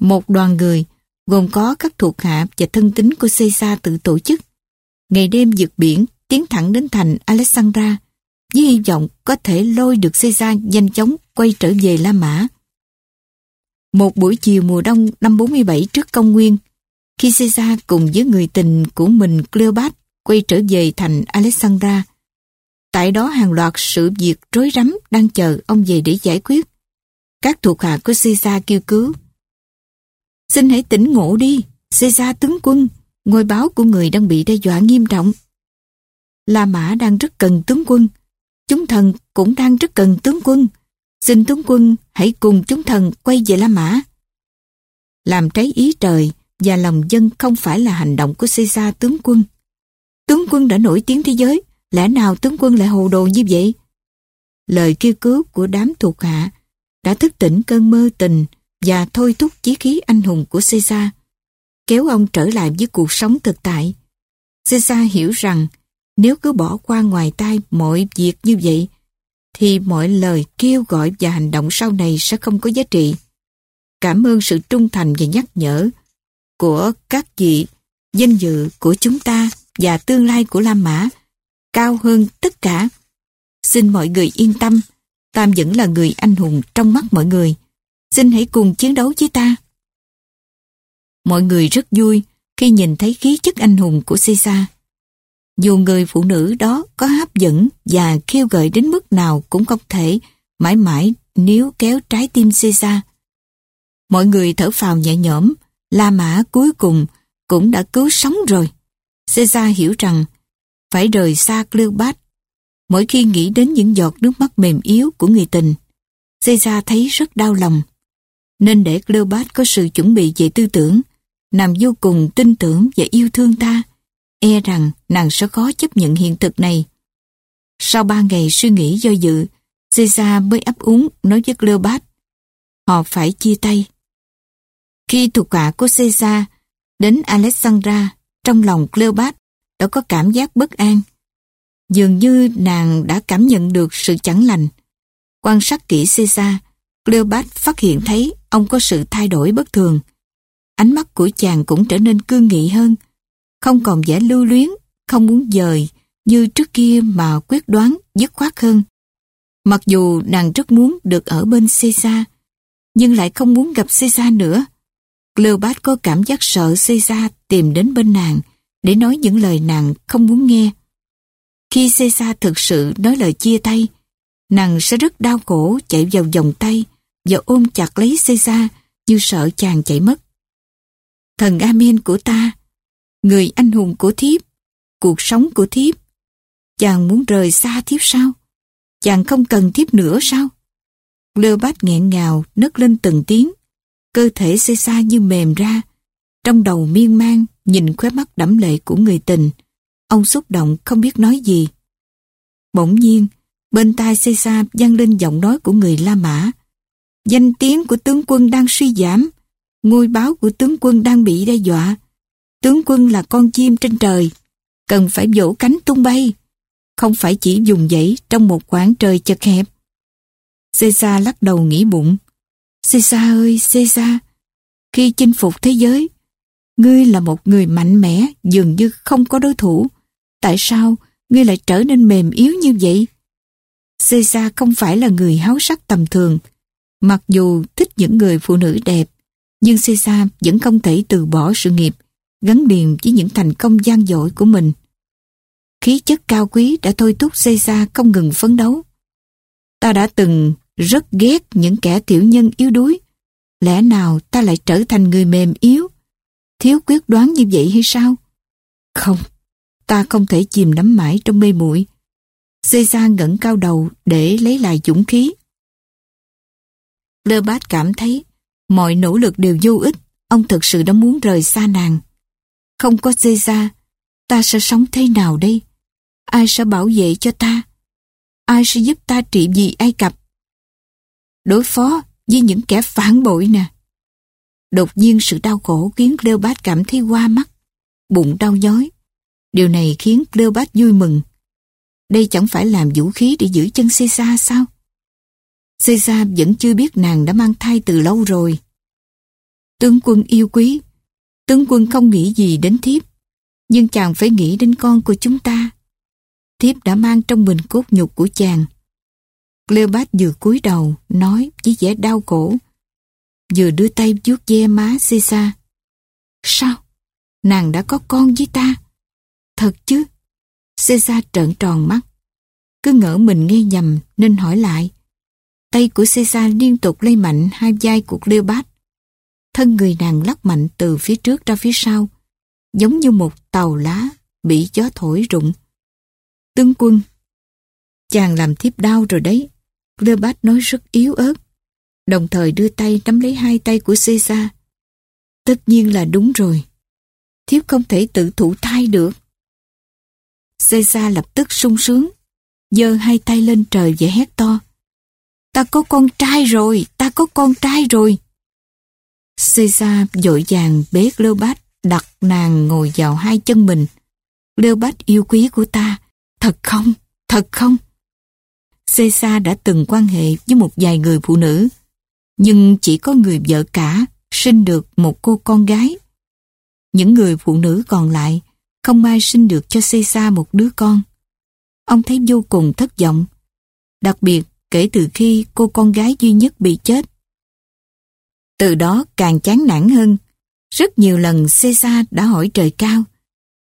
Một đoàn người gồm có các thuộc hạ và thân tín của Caesar tự tổ chức, ngày đêm vượt biển tiến thẳng đến thành Alexandra với hy vọng có thể lôi được Caesar nhanh chóng quay trở về La Mã. Một buổi chiều mùa đông năm 47 trước công nguyên, khi Caesar cùng với người tình của mình Cleopat quay trở về thành Alexandra, tại đó hàng loạt sự việc rối rắm đang chờ ông về để giải quyết. Các thuộc hạ của Caesar kêu cứu. Xin hãy tỉnh ngộ đi, Caesar tướng quân, ngôi báo của người đang bị đe dọa nghiêm trọng. La Mã đang rất cần tướng quân, chúng thần cũng đang rất cần tướng quân. Xin tướng quân hãy cùng chúng thần quay về La Mã. Làm trái ý trời và lòng dân không phải là hành động của Caesar tướng quân. Tướng quân đã nổi tiếng thế giới, lẽ nào tướng quân lại hồ đồ như vậy? Lời kêu cứu của đám thuộc hạ đã thức tỉnh cơn mơ tình và thôi thúc chí khí anh hùng của Caesar, kéo ông trở lại với cuộc sống thực tại. Caesar hiểu rằng nếu cứ bỏ qua ngoài tai mọi việc như vậy, thì mọi lời kêu gọi và hành động sau này sẽ không có giá trị. Cảm ơn sự trung thành và nhắc nhở của các vị, danh dự của chúng ta và tương lai của La Mã cao hơn tất cả. Xin mọi người yên tâm, Tam vẫn là người anh hùng trong mắt mọi người. Xin hãy cùng chiến đấu với ta. Mọi người rất vui khi nhìn thấy khí chất anh hùng của Caesar. Dù người phụ nữ đó có hấp dẫn và khiêu gợi đến mức nào cũng không thể mãi mãi níu kéo trái tim Caesar. Mọi người thở phào nhẹ nhõm, La Mã cuối cùng cũng đã cứu sống rồi. Caesar hiểu rằng phải rời xa Cleopat. Mỗi khi nghĩ đến những giọt nước mắt mềm yếu của người tình, Caesar thấy rất đau lòng. Nên để Cleopat có sự chuẩn bị về tư tưởng, nằm vô cùng tin tưởng và yêu thương ta, e rằng nàng sẽ khó chấp nhận hiện thực này. Sau ba ngày suy nghĩ do dự, Caesar mới ấp úng nói với Cleopat. Họ phải chia tay. Khi thuộc hạ của Caesar đến Alexandra, trong lòng Cleopat đã có cảm giác bất an. Dường như nàng đã cảm nhận được sự chẳng lành. Quan sát kỹ Caesar, Cleopat phát hiện thấy ông có sự thay đổi bất thường. Ánh mắt của chàng cũng trở nên cương nghị hơn, không còn vẻ lưu luyến, không muốn dời như trước kia mà quyết đoán, dứt khoát hơn. Mặc dù nàng rất muốn được ở bên Caesar, nhưng lại không muốn gặp Caesar nữa. Cleopat có cảm giác sợ Caesar tìm đến bên nàng để nói những lời nàng không muốn nghe. Khi Caesar thực sự nói lời chia tay, nàng sẽ rất đau khổ chạy vào vòng tay và ôm chặt lấy Caesar như sợ chàng chạy mất. Thần Amen của ta, người anh hùng của thiếp, cuộc sống của thiếp, chàng muốn rời xa thiếp sao? Chàng không cần thiếp nữa sao? Cleopat nghẹn ngào nấc lên từng tiếng, cơ thể xê xa như mềm ra, trong đầu miên man nhìn khóe mắt đẫm lệ của người tình, ông xúc động không biết nói gì. Bỗng nhiên, bên tai Caesar vang lên giọng nói của người La Mã. Danh tiếng của tướng quân đang suy giảm, ngôi báo của tướng quân đang bị đe dọa. Tướng quân là con chim trên trời, cần phải vỗ cánh tung bay, không phải chỉ dùng dãy trong một khoảng trời chật hẹp. Caesar lắc đầu nghĩ bụng. Caesar ơi, Caesar, khi chinh phục thế giới, Ngươi là một người mạnh mẽ, dường như không có đối thủ. Tại sao ngươi lại trở nên mềm yếu như vậy? Caesar không phải là người háo sắc tầm thường. Mặc dù thích những người phụ nữ đẹp, nhưng Caesar vẫn không thể từ bỏ sự nghiệp, gắn liền với những thành công gian dội của mình. Khí chất cao quý đã thôi thúc Caesar không ngừng phấn đấu. Ta đã từng rất ghét những kẻ tiểu nhân yếu đuối. Lẽ nào ta lại trở thành người mềm yếu, thiếu quyết đoán như vậy hay sao? Không, ta không thể chìm đắm mãi trong mê muội. Caesar ngẩng cao đầu để lấy lại dũng khí. Leopold cảm thấy mọi nỗ lực đều vô ích, ông thực sự đã muốn rời xa nàng. Không có Caesar, ta sẽ sống thế nào đây? Ai sẽ bảo vệ cho ta? Ai sẽ giúp ta trị vì Ai Cập? Đối phó với những kẻ phản bội nè. Đột nhiên sự đau khổ khiến Cleopat cảm thấy hoa mắt, bụng đau nhói. Điều này khiến Cleopat vui mừng. Đây chẳng phải làm vũ khí để giữ chân Caesar sao? Caesar vẫn chưa biết nàng đã mang thai từ lâu rồi. Tướng quân yêu quý, tướng quân không nghĩ gì đến thiếp, nhưng chàng phải nghĩ đến con của chúng ta. Thiếp đã mang trong mình cốt nhục của chàng. Cleopat vừa cúi đầu, nói với vẻ đau khổ vừa đưa tay vuốt ve má Sisa. Sao? Nàng đã có con với ta? Thật chứ? Sisa trợn tròn mắt. Cứ ngỡ mình nghe nhầm nên hỏi lại. Tay của Caesar liên tục lay mạnh hai vai của Cleopat. Thân người nàng lắc mạnh từ phía trước ra phía sau, giống như một tàu lá bị gió thổi rụng. Tướng quân, chàng làm thiếp đau rồi đấy. Cleopat nói rất yếu ớt đồng thời đưa tay nắm lấy hai tay của Caesar. Tất nhiên là đúng rồi. Thiếp không thể tự thủ thai được. Caesar lập tức sung sướng, giơ hai tay lên trời và hét to. Ta có con trai rồi, ta có con trai rồi. Caesar dội vàng bế Cleopat đặt nàng ngồi vào hai chân mình. Cleopat yêu quý của ta, thật không, thật không? Caesar đã từng quan hệ với một vài người phụ nữ, nhưng chỉ có người vợ cả sinh được một cô con gái. Những người phụ nữ còn lại không ai sinh được cho Caesar một đứa con. Ông thấy vô cùng thất vọng, đặc biệt kể từ khi cô con gái duy nhất bị chết. Từ đó càng chán nản hơn, Rất nhiều lần Caesar đã hỏi trời cao,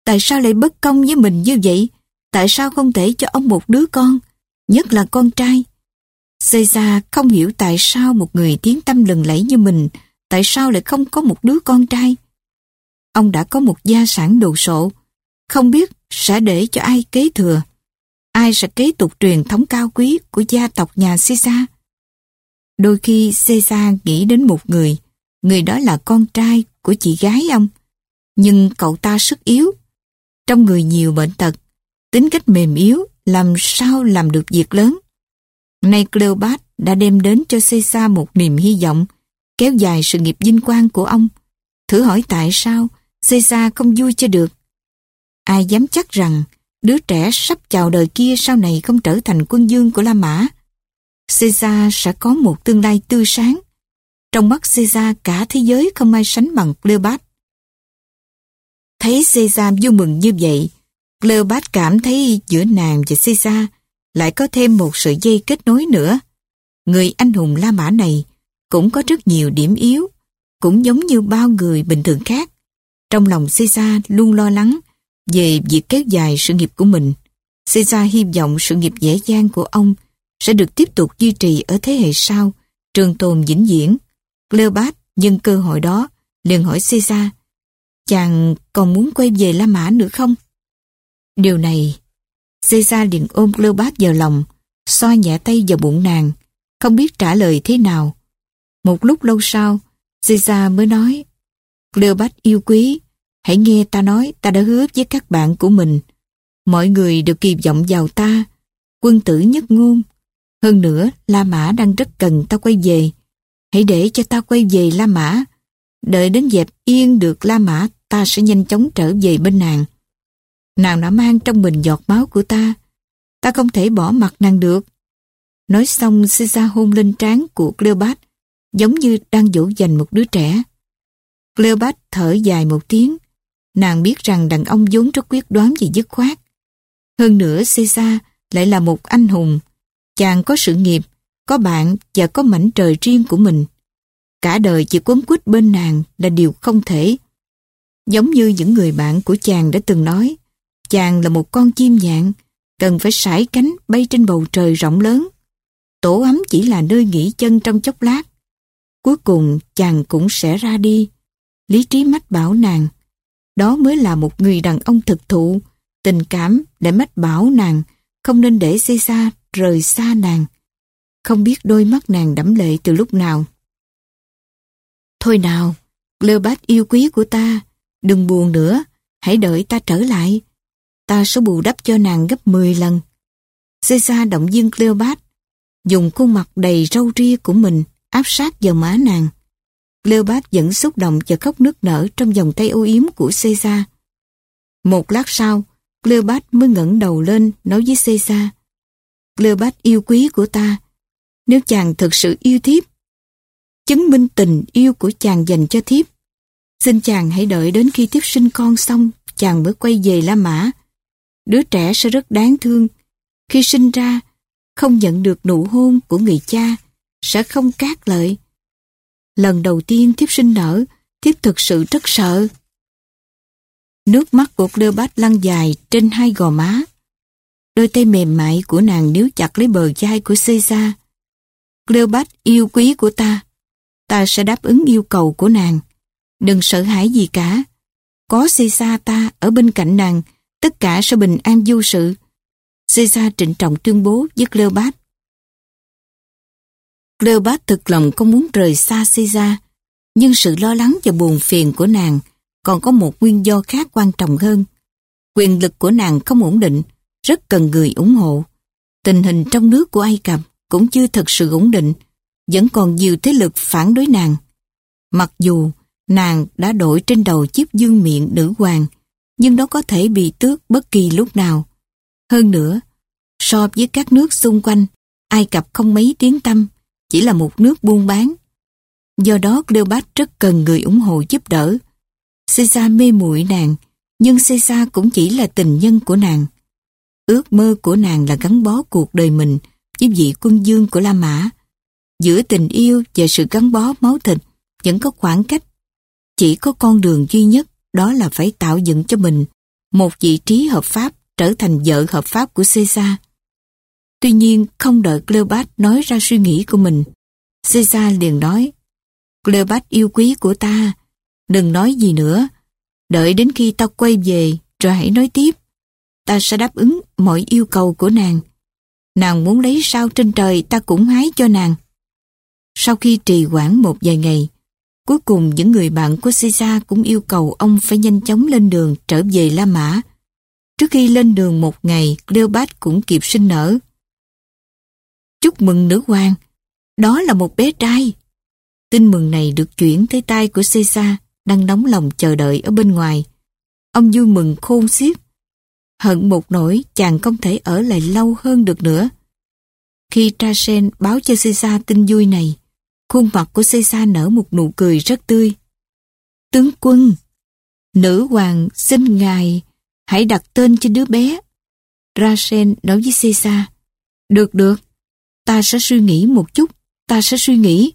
tại sao lại bất công với mình như vậy? Tại sao không thể cho ông một đứa con, nhất là con trai? Caesar không hiểu tại sao một người tiếng tâm lừng lẫy như mình, tại sao lại không có một đứa con trai? Ông đã có một gia sản đồ sộ, không biết sẽ để cho ai kế thừa. Ai sẽ kế tục truyền thống cao quý của gia tộc nhà Caesar? Đôi khi Caesar nghĩ đến một người, người đó là con trai của chị gái ông. Nhưng cậu ta sức yếu. Trong người nhiều bệnh tật, tính cách mềm yếu, làm sao làm được việc lớn. Nay Cleopat đã đem đến cho Caesar một niềm hy vọng, kéo dài sự nghiệp vinh quang của ông. Thử hỏi tại sao Caesar không vui cho được. Ai dám chắc rằng đứa trẻ sắp chào đời kia sau này không trở thành quân dương của La Mã. Caesar sẽ có một tương lai tươi sáng. Trong mắt Caesar cả thế giới không ai sánh bằng Cleopat. Thấy Caesar vui mừng như vậy, Cleopat cảm thấy giữa nàng và Caesar lại có thêm một sợi dây kết nối nữa. Người anh hùng La Mã này cũng có rất nhiều điểm yếu, cũng giống như bao người bình thường khác. Trong lòng Caesar luôn lo lắng về việc kéo dài sự nghiệp của mình. Caesar hy vọng sự nghiệp dễ dàng của ông sẽ được tiếp tục duy trì ở thế hệ sau, trường tồn vĩnh viễn. Cleopat nhân cơ hội đó liền hỏi Caesar, chàng còn muốn quay về La Mã nữa không? Điều này, Caesar liền ôm Cleopat vào lòng, xoa nhẹ tay vào bụng nàng, không biết trả lời thế nào. Một lúc lâu sau, Caesar mới nói, Cleopat yêu quý, hãy nghe ta nói ta đã hứa với các bạn của mình. Mọi người đều kỳ vọng vào ta, quân tử nhất ngôn. Hơn nữa, La Mã đang rất cần ta quay về. Hãy để cho ta quay về La Mã. Đợi đến dẹp yên được La Mã, ta sẽ nhanh chóng trở về bên nàng. Nàng đã mang trong mình giọt máu của ta. Ta không thể bỏ mặt nàng được. Nói xong Caesar hôn lên trán của Cleopat, giống như đang dỗ dành một đứa trẻ. Cleopat thở dài một tiếng. Nàng biết rằng đàn ông vốn rất quyết đoán và dứt khoát. Hơn nữa Caesar lại là một anh hùng. Chàng có sự nghiệp, có bạn và có mảnh trời riêng của mình. Cả đời chỉ quấn quýt bên nàng là điều không thể. Giống như những người bạn của chàng đã từng nói, chàng là một con chim nhạn, cần phải sải cánh bay trên bầu trời rộng lớn. Tổ ấm chỉ là nơi nghỉ chân trong chốc lát. Cuối cùng chàng cũng sẽ ra đi. Lý trí mách bảo nàng, đó mới là một người đàn ông thực thụ, tình cảm để mách bảo nàng, không nên để xây xa rời xa nàng. Không biết đôi mắt nàng đẫm lệ từ lúc nào. Thôi nào, Cleopat yêu quý của ta, đừng buồn nữa, hãy đợi ta trở lại. Ta sẽ bù đắp cho nàng gấp 10 lần. Caesar động viên Cleopat, dùng khuôn mặt đầy râu ria của mình áp sát vào má nàng. Cleopat vẫn xúc động và khóc nước nở trong vòng tay âu yếm của Caesar. Một lát sau, Cleopat mới ngẩng đầu lên nói với Caesar. Cleopat yêu quý của ta, nếu chàng thực sự yêu thiếp, chứng minh tình yêu của chàng dành cho thiếp. Xin chàng hãy đợi đến khi thiếp sinh con xong, chàng mới quay về La Mã. Đứa trẻ sẽ rất đáng thương. Khi sinh ra, không nhận được nụ hôn của người cha, sẽ không cát lợi. Lần đầu tiên thiếp sinh nở, thiếp thực sự rất sợ. Nước mắt của Cleopat lăn dài trên hai gò má. Đôi tay mềm mại của nàng níu chặt lấy bờ vai của Caesar. Cleopat yêu quý của ta, ta sẽ đáp ứng yêu cầu của nàng. Đừng sợ hãi gì cả. Có Caesar ta ở bên cạnh nàng, tất cả sẽ bình an vô sự. Caesar trịnh trọng tuyên bố với Cleopat. Cleopat thực lòng không muốn rời xa Caesar, nhưng sự lo lắng và buồn phiền của nàng còn có một nguyên do khác quan trọng hơn. Quyền lực của nàng không ổn định, rất cần người ủng hộ. Tình hình trong nước của Ai Cập cũng chưa thật sự ổn định, vẫn còn nhiều thế lực phản đối nàng. Mặc dù nàng đã đổi trên đầu chiếc dương miệng nữ hoàng, nhưng nó có thể bị tước bất kỳ lúc nào. Hơn nữa, so với các nước xung quanh, Ai Cập không mấy tiếng tâm, chỉ là một nước buôn bán. Do đó Cleopatra rất cần người ủng hộ giúp đỡ. Caesar mê muội nàng, nhưng Caesar cũng chỉ là tình nhân của nàng. Ước mơ của nàng là gắn bó cuộc đời mình với vị quân dương của La Mã. Giữa tình yêu và sự gắn bó máu thịt vẫn có khoảng cách. chỉ có con đường duy nhất, đó là phải tạo dựng cho mình một vị trí hợp pháp trở thành vợ hợp pháp của Caesar. Tuy nhiên, không đợi Cleopat nói ra suy nghĩ của mình, Caesar liền nói, Cleopat yêu quý của ta, đừng nói gì nữa, đợi đến khi ta quay về rồi hãy nói tiếp. Ta sẽ đáp ứng mọi yêu cầu của nàng. Nàng muốn lấy sao trên trời ta cũng hái cho nàng. Sau khi trì hoãn một vài ngày, cuối cùng những người bạn của Caesar cũng yêu cầu ông phải nhanh chóng lên đường trở về La Mã. Trước khi lên đường một ngày, Cleopat cũng kịp sinh nở. Chúc mừng nữ hoàng, đó là một bé trai. Tin mừng này được chuyển tới tay của Caesar đang nóng lòng chờ đợi ở bên ngoài. Ông vui mừng khôn xiết. Hận một nỗi chàng không thể ở lại lâu hơn được nữa. Khi Trasen báo cho Caesar tin vui này, khuôn mặt của Caesar nở một nụ cười rất tươi. Tướng quân, nữ hoàng xin ngài hãy đặt tên cho đứa bé. Rasen nói với Caesar, được được, ta sẽ suy nghĩ một chút, ta sẽ suy nghĩ.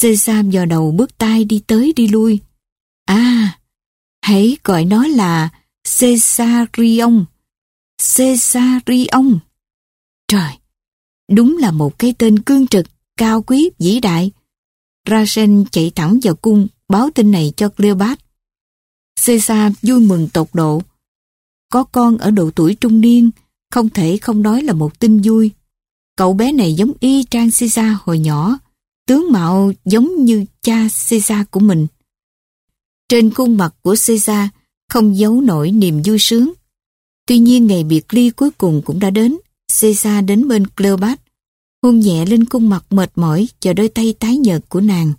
Caesar dò đầu bước tay đi tới đi lui. À, hãy gọi nó là Caesarion. Caesarion. Trời, đúng là một cái tên cương trực, cao quý, vĩ đại. Rasen chạy thẳng vào cung báo tin này cho Cleopat. Caesar vui mừng tột độ. Có con ở độ tuổi trung niên, không thể không nói là một tin vui. Cậu bé này giống y Trang Caesar hồi nhỏ, tướng mạo giống như cha Caesar của mình. Trên khuôn mặt của Caesar không giấu nổi niềm vui sướng. Tuy nhiên ngày biệt ly cuối cùng cũng đã đến. Caesar đến bên Cleopat, hôn nhẹ lên khuôn mặt mệt mỏi và đôi tay tái nhợt của nàng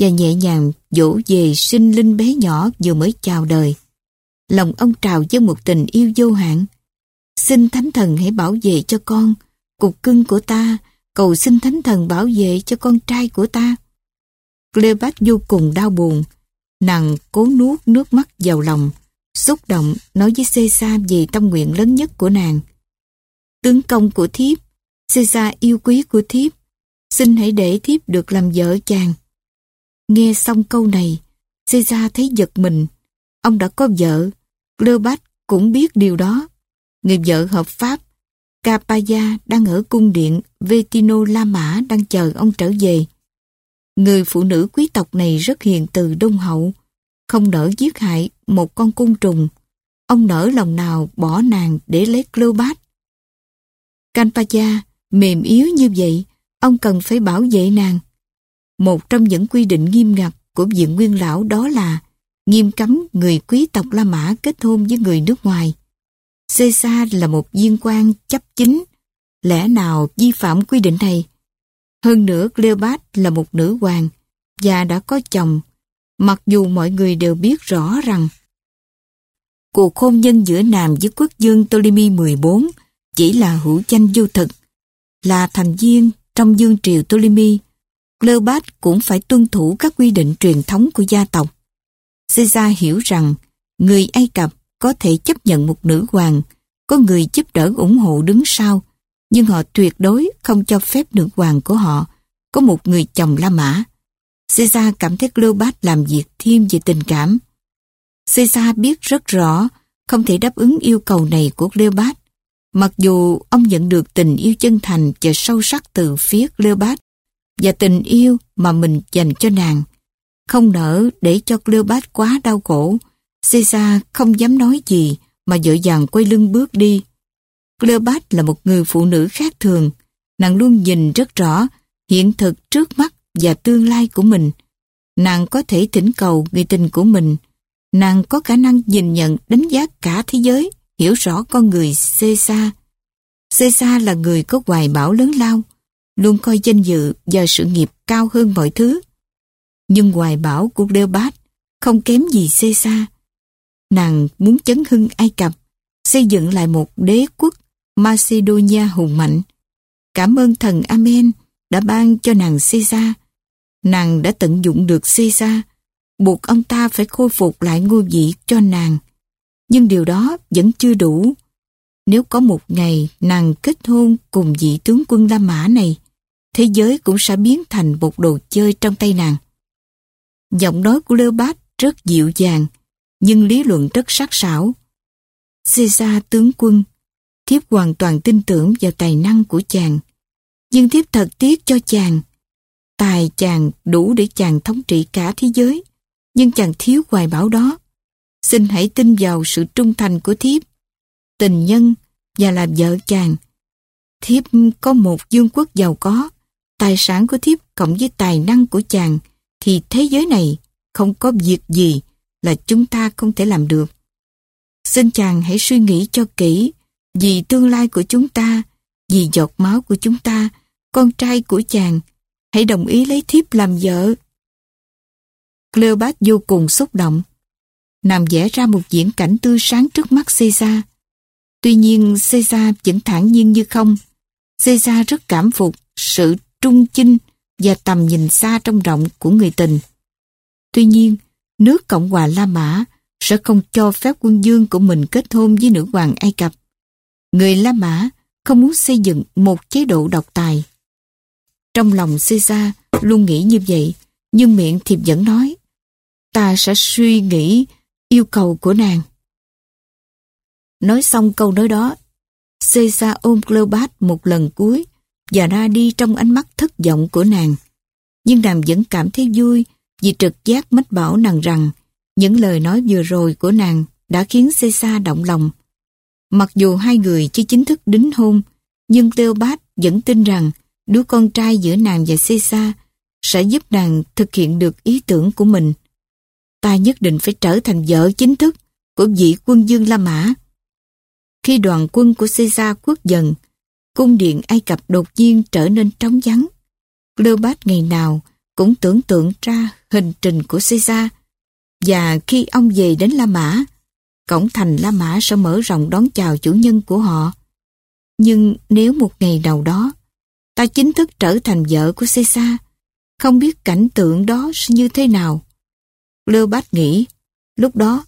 và nhẹ nhàng dỗ về sinh linh bé nhỏ vừa mới chào đời. Lòng ông trào với một tình yêu vô hạn. Xin Thánh Thần hãy bảo vệ cho con, cục cưng của ta, cầu xin Thánh Thần bảo vệ cho con trai của ta. Cleopat vô cùng đau buồn, nàng cố nuốt nước mắt vào lòng, xúc động nói với Caesar về tâm nguyện lớn nhất của nàng. Tướng công của thiếp, Caesar yêu quý của thiếp, xin hãy để thiếp được làm vợ chàng. Nghe xong câu này, Caesar thấy giật mình. Ông đã có vợ, Cleopat cũng biết điều đó. Người vợ hợp pháp, Kapaya đang ở cung điện Vetino La Mã đang chờ ông trở về. Người phụ nữ quý tộc này rất hiền từ đông hậu, không nỡ giết hại một con côn trùng. Ông nỡ lòng nào bỏ nàng để lấy Cleopat. Canpaya mềm yếu như vậy, ông cần phải bảo vệ nàng. Một trong những quy định nghiêm ngặt của viện nguyên lão đó là nghiêm cấm người quý tộc La Mã kết hôn với người nước ngoài. Caesar là một viên quan chấp chính, lẽ nào vi phạm quy định này? Hơn nữa Cleopat là một nữ hoàng và đã có chồng, mặc dù mọi người đều biết rõ rằng cuộc hôn nhân giữa Nam với quốc dương Ptolemy 14 chỉ là hữu danh vô thực, là thành viên trong dương triều Ptolemy. Cleopat cũng phải tuân thủ các quy định truyền thống của gia tộc. Caesar hiểu rằng người Ai Cập có thể chấp nhận một nữ hoàng, có người giúp đỡ ủng hộ đứng sau, nhưng họ tuyệt đối không cho phép nữ hoàng của họ có một người chồng La Mã. Caesar cảm thấy Cleopat làm việc thêm về tình cảm. Caesar biết rất rõ không thể đáp ứng yêu cầu này của Cleopat, mặc dù ông nhận được tình yêu chân thành và sâu sắc từ phía Cleopat và tình yêu mà mình dành cho nàng. Không nỡ để cho Cleopat quá đau khổ, Caesar không dám nói gì mà dội dàng quay lưng bước đi. Cleopat là một người phụ nữ khác thường, nàng luôn nhìn rất rõ hiện thực trước mắt và tương lai của mình. Nàng có thể thỉnh cầu người tình của mình. Nàng có khả năng nhìn nhận đánh giá cả thế giới, hiểu rõ con người Caesar. Caesar là người có hoài bão lớn lao, luôn coi danh dự và sự nghiệp cao hơn mọi thứ. Nhưng hoài bão của Cleopat không kém gì Caesar. Nàng muốn chấn hưng Ai Cập, xây dựng lại một đế quốc Macedonia hùng mạnh. Cảm ơn thần Amen đã ban cho nàng Caesar. Nàng đã tận dụng được Caesar, buộc ông ta phải khôi phục lại ngôi vị cho nàng. Nhưng điều đó vẫn chưa đủ. Nếu có một ngày nàng kết hôn cùng vị tướng quân La Mã này, thế giới cũng sẽ biến thành một đồ chơi trong tay nàng. Giọng nói của Leopold rất dịu dàng, nhưng lý luận rất sắc sảo. Caesar tướng quân, thiếp hoàn toàn tin tưởng vào tài năng của chàng. Nhưng thiếp thật tiếc cho chàng. Tài chàng đủ để chàng thống trị cả thế giới, nhưng chàng thiếu hoài bảo đó. Xin hãy tin vào sự trung thành của thiếp, tình nhân và làm vợ chàng. Thiếp có một vương quốc giàu có, tài sản của thiếp cộng với tài năng của chàng, thì thế giới này không có việc gì là chúng ta không thể làm được. Xin chàng hãy suy nghĩ cho kỹ vì tương lai của chúng ta, vì giọt máu của chúng ta, con trai của chàng, hãy đồng ý lấy thiếp làm vợ. Cleopat vô cùng xúc động. Nàng vẽ ra một diễn cảnh tươi sáng trước mắt Caesar. Tuy nhiên Caesar vẫn thản nhiên như không. Caesar rất cảm phục sự trung chinh và tầm nhìn xa trong rộng của người tình. Tuy nhiên, nước Cộng hòa La Mã sẽ không cho phép quân dương của mình kết hôn với nữ hoàng Ai Cập. Người La Mã không muốn xây dựng một chế độ độc tài. Trong lòng Caesar luôn nghĩ như vậy, nhưng miệng thì vẫn nói, ta sẽ suy nghĩ yêu cầu của nàng. Nói xong câu nói đó, Caesar ôm Cleopat một lần cuối và ra đi trong ánh mắt thất vọng của nàng. Nhưng nàng vẫn cảm thấy vui vì trực giác mách bảo nàng rằng những lời nói vừa rồi của nàng đã khiến Caesar động lòng. Mặc dù hai người chưa chính thức đính hôn, nhưng Cleopat vẫn tin rằng đứa con trai giữa nàng và Caesar sẽ giúp nàng thực hiện được ý tưởng của mình. Ta nhất định phải trở thành vợ chính thức của vị quân dương La Mã. Khi đoàn quân của Caesar quốc dần, cung điện Ai Cập đột nhiên trở nên trống vắng. Cleopat ngày nào cũng tưởng tượng ra hình trình của Caesar và khi ông về đến La Mã, cổng thành La Mã sẽ mở rộng đón chào chủ nhân của họ. Nhưng nếu một ngày nào đó, ta chính thức trở thành vợ của Caesar, không biết cảnh tượng đó sẽ như thế nào. Cleopat nghĩ, lúc đó,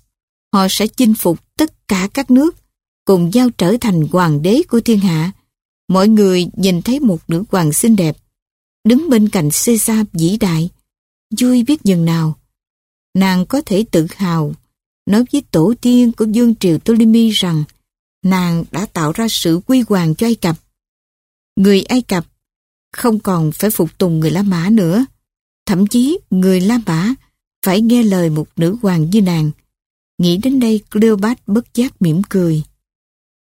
họ sẽ chinh phục tất cả các nước, cùng giao trở thành hoàng đế của thiên hạ. Mọi người nhìn thấy một nữ hoàng xinh đẹp, đứng bên cạnh Caesar vĩ đại, vui biết dần nào. Nàng có thể tự hào nói với tổ tiên của Dương Triều Ptolemy rằng nàng đã tạo ra sự quy hoàng cho Ai Cập. Người Ai Cập không còn phải phục tùng người La Mã nữa. Thậm chí người La Mã phải nghe lời một nữ hoàng như nàng. Nghĩ đến đây Cleopat bất giác mỉm cười.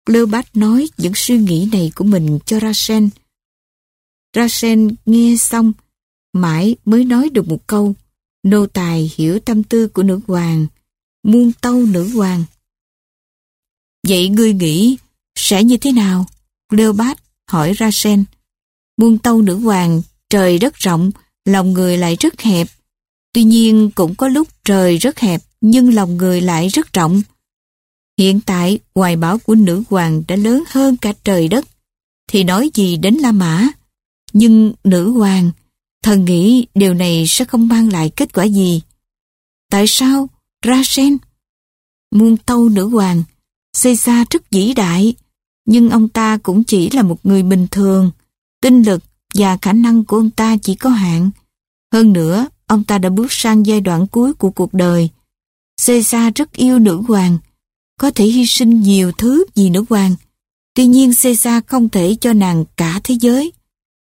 Cleopat nói những suy nghĩ này của mình cho Rasen. Rasen nghe xong, mãi mới nói được một câu. Nô tài hiểu tâm tư của nữ hoàng, muôn tâu nữ hoàng. Vậy ngươi nghĩ sẽ như thế nào? Cleopat hỏi Rasen. Muôn tâu nữ hoàng, trời rất rộng, lòng người lại rất hẹp. Tuy nhiên cũng có lúc trời rất hẹp, nhưng lòng người lại rất rộng. Hiện tại, hoài bão của nữ hoàng đã lớn hơn cả trời đất, thì nói gì đến La Mã. Nhưng nữ hoàng, thần nghĩ điều này sẽ không mang lại kết quả gì. Tại sao? Rasen? Muôn tâu nữ hoàng, Caesar rất vĩ đại, nhưng ông ta cũng chỉ là một người bình thường. Tinh lực và khả năng của ông ta chỉ có hạn. Hơn nữa, ông ta đã bước sang giai đoạn cuối của cuộc đời. Caesar rất yêu nữ hoàng, có thể hy sinh nhiều thứ vì nữ hoàng. Tuy nhiên Caesar không thể cho nàng cả thế giới,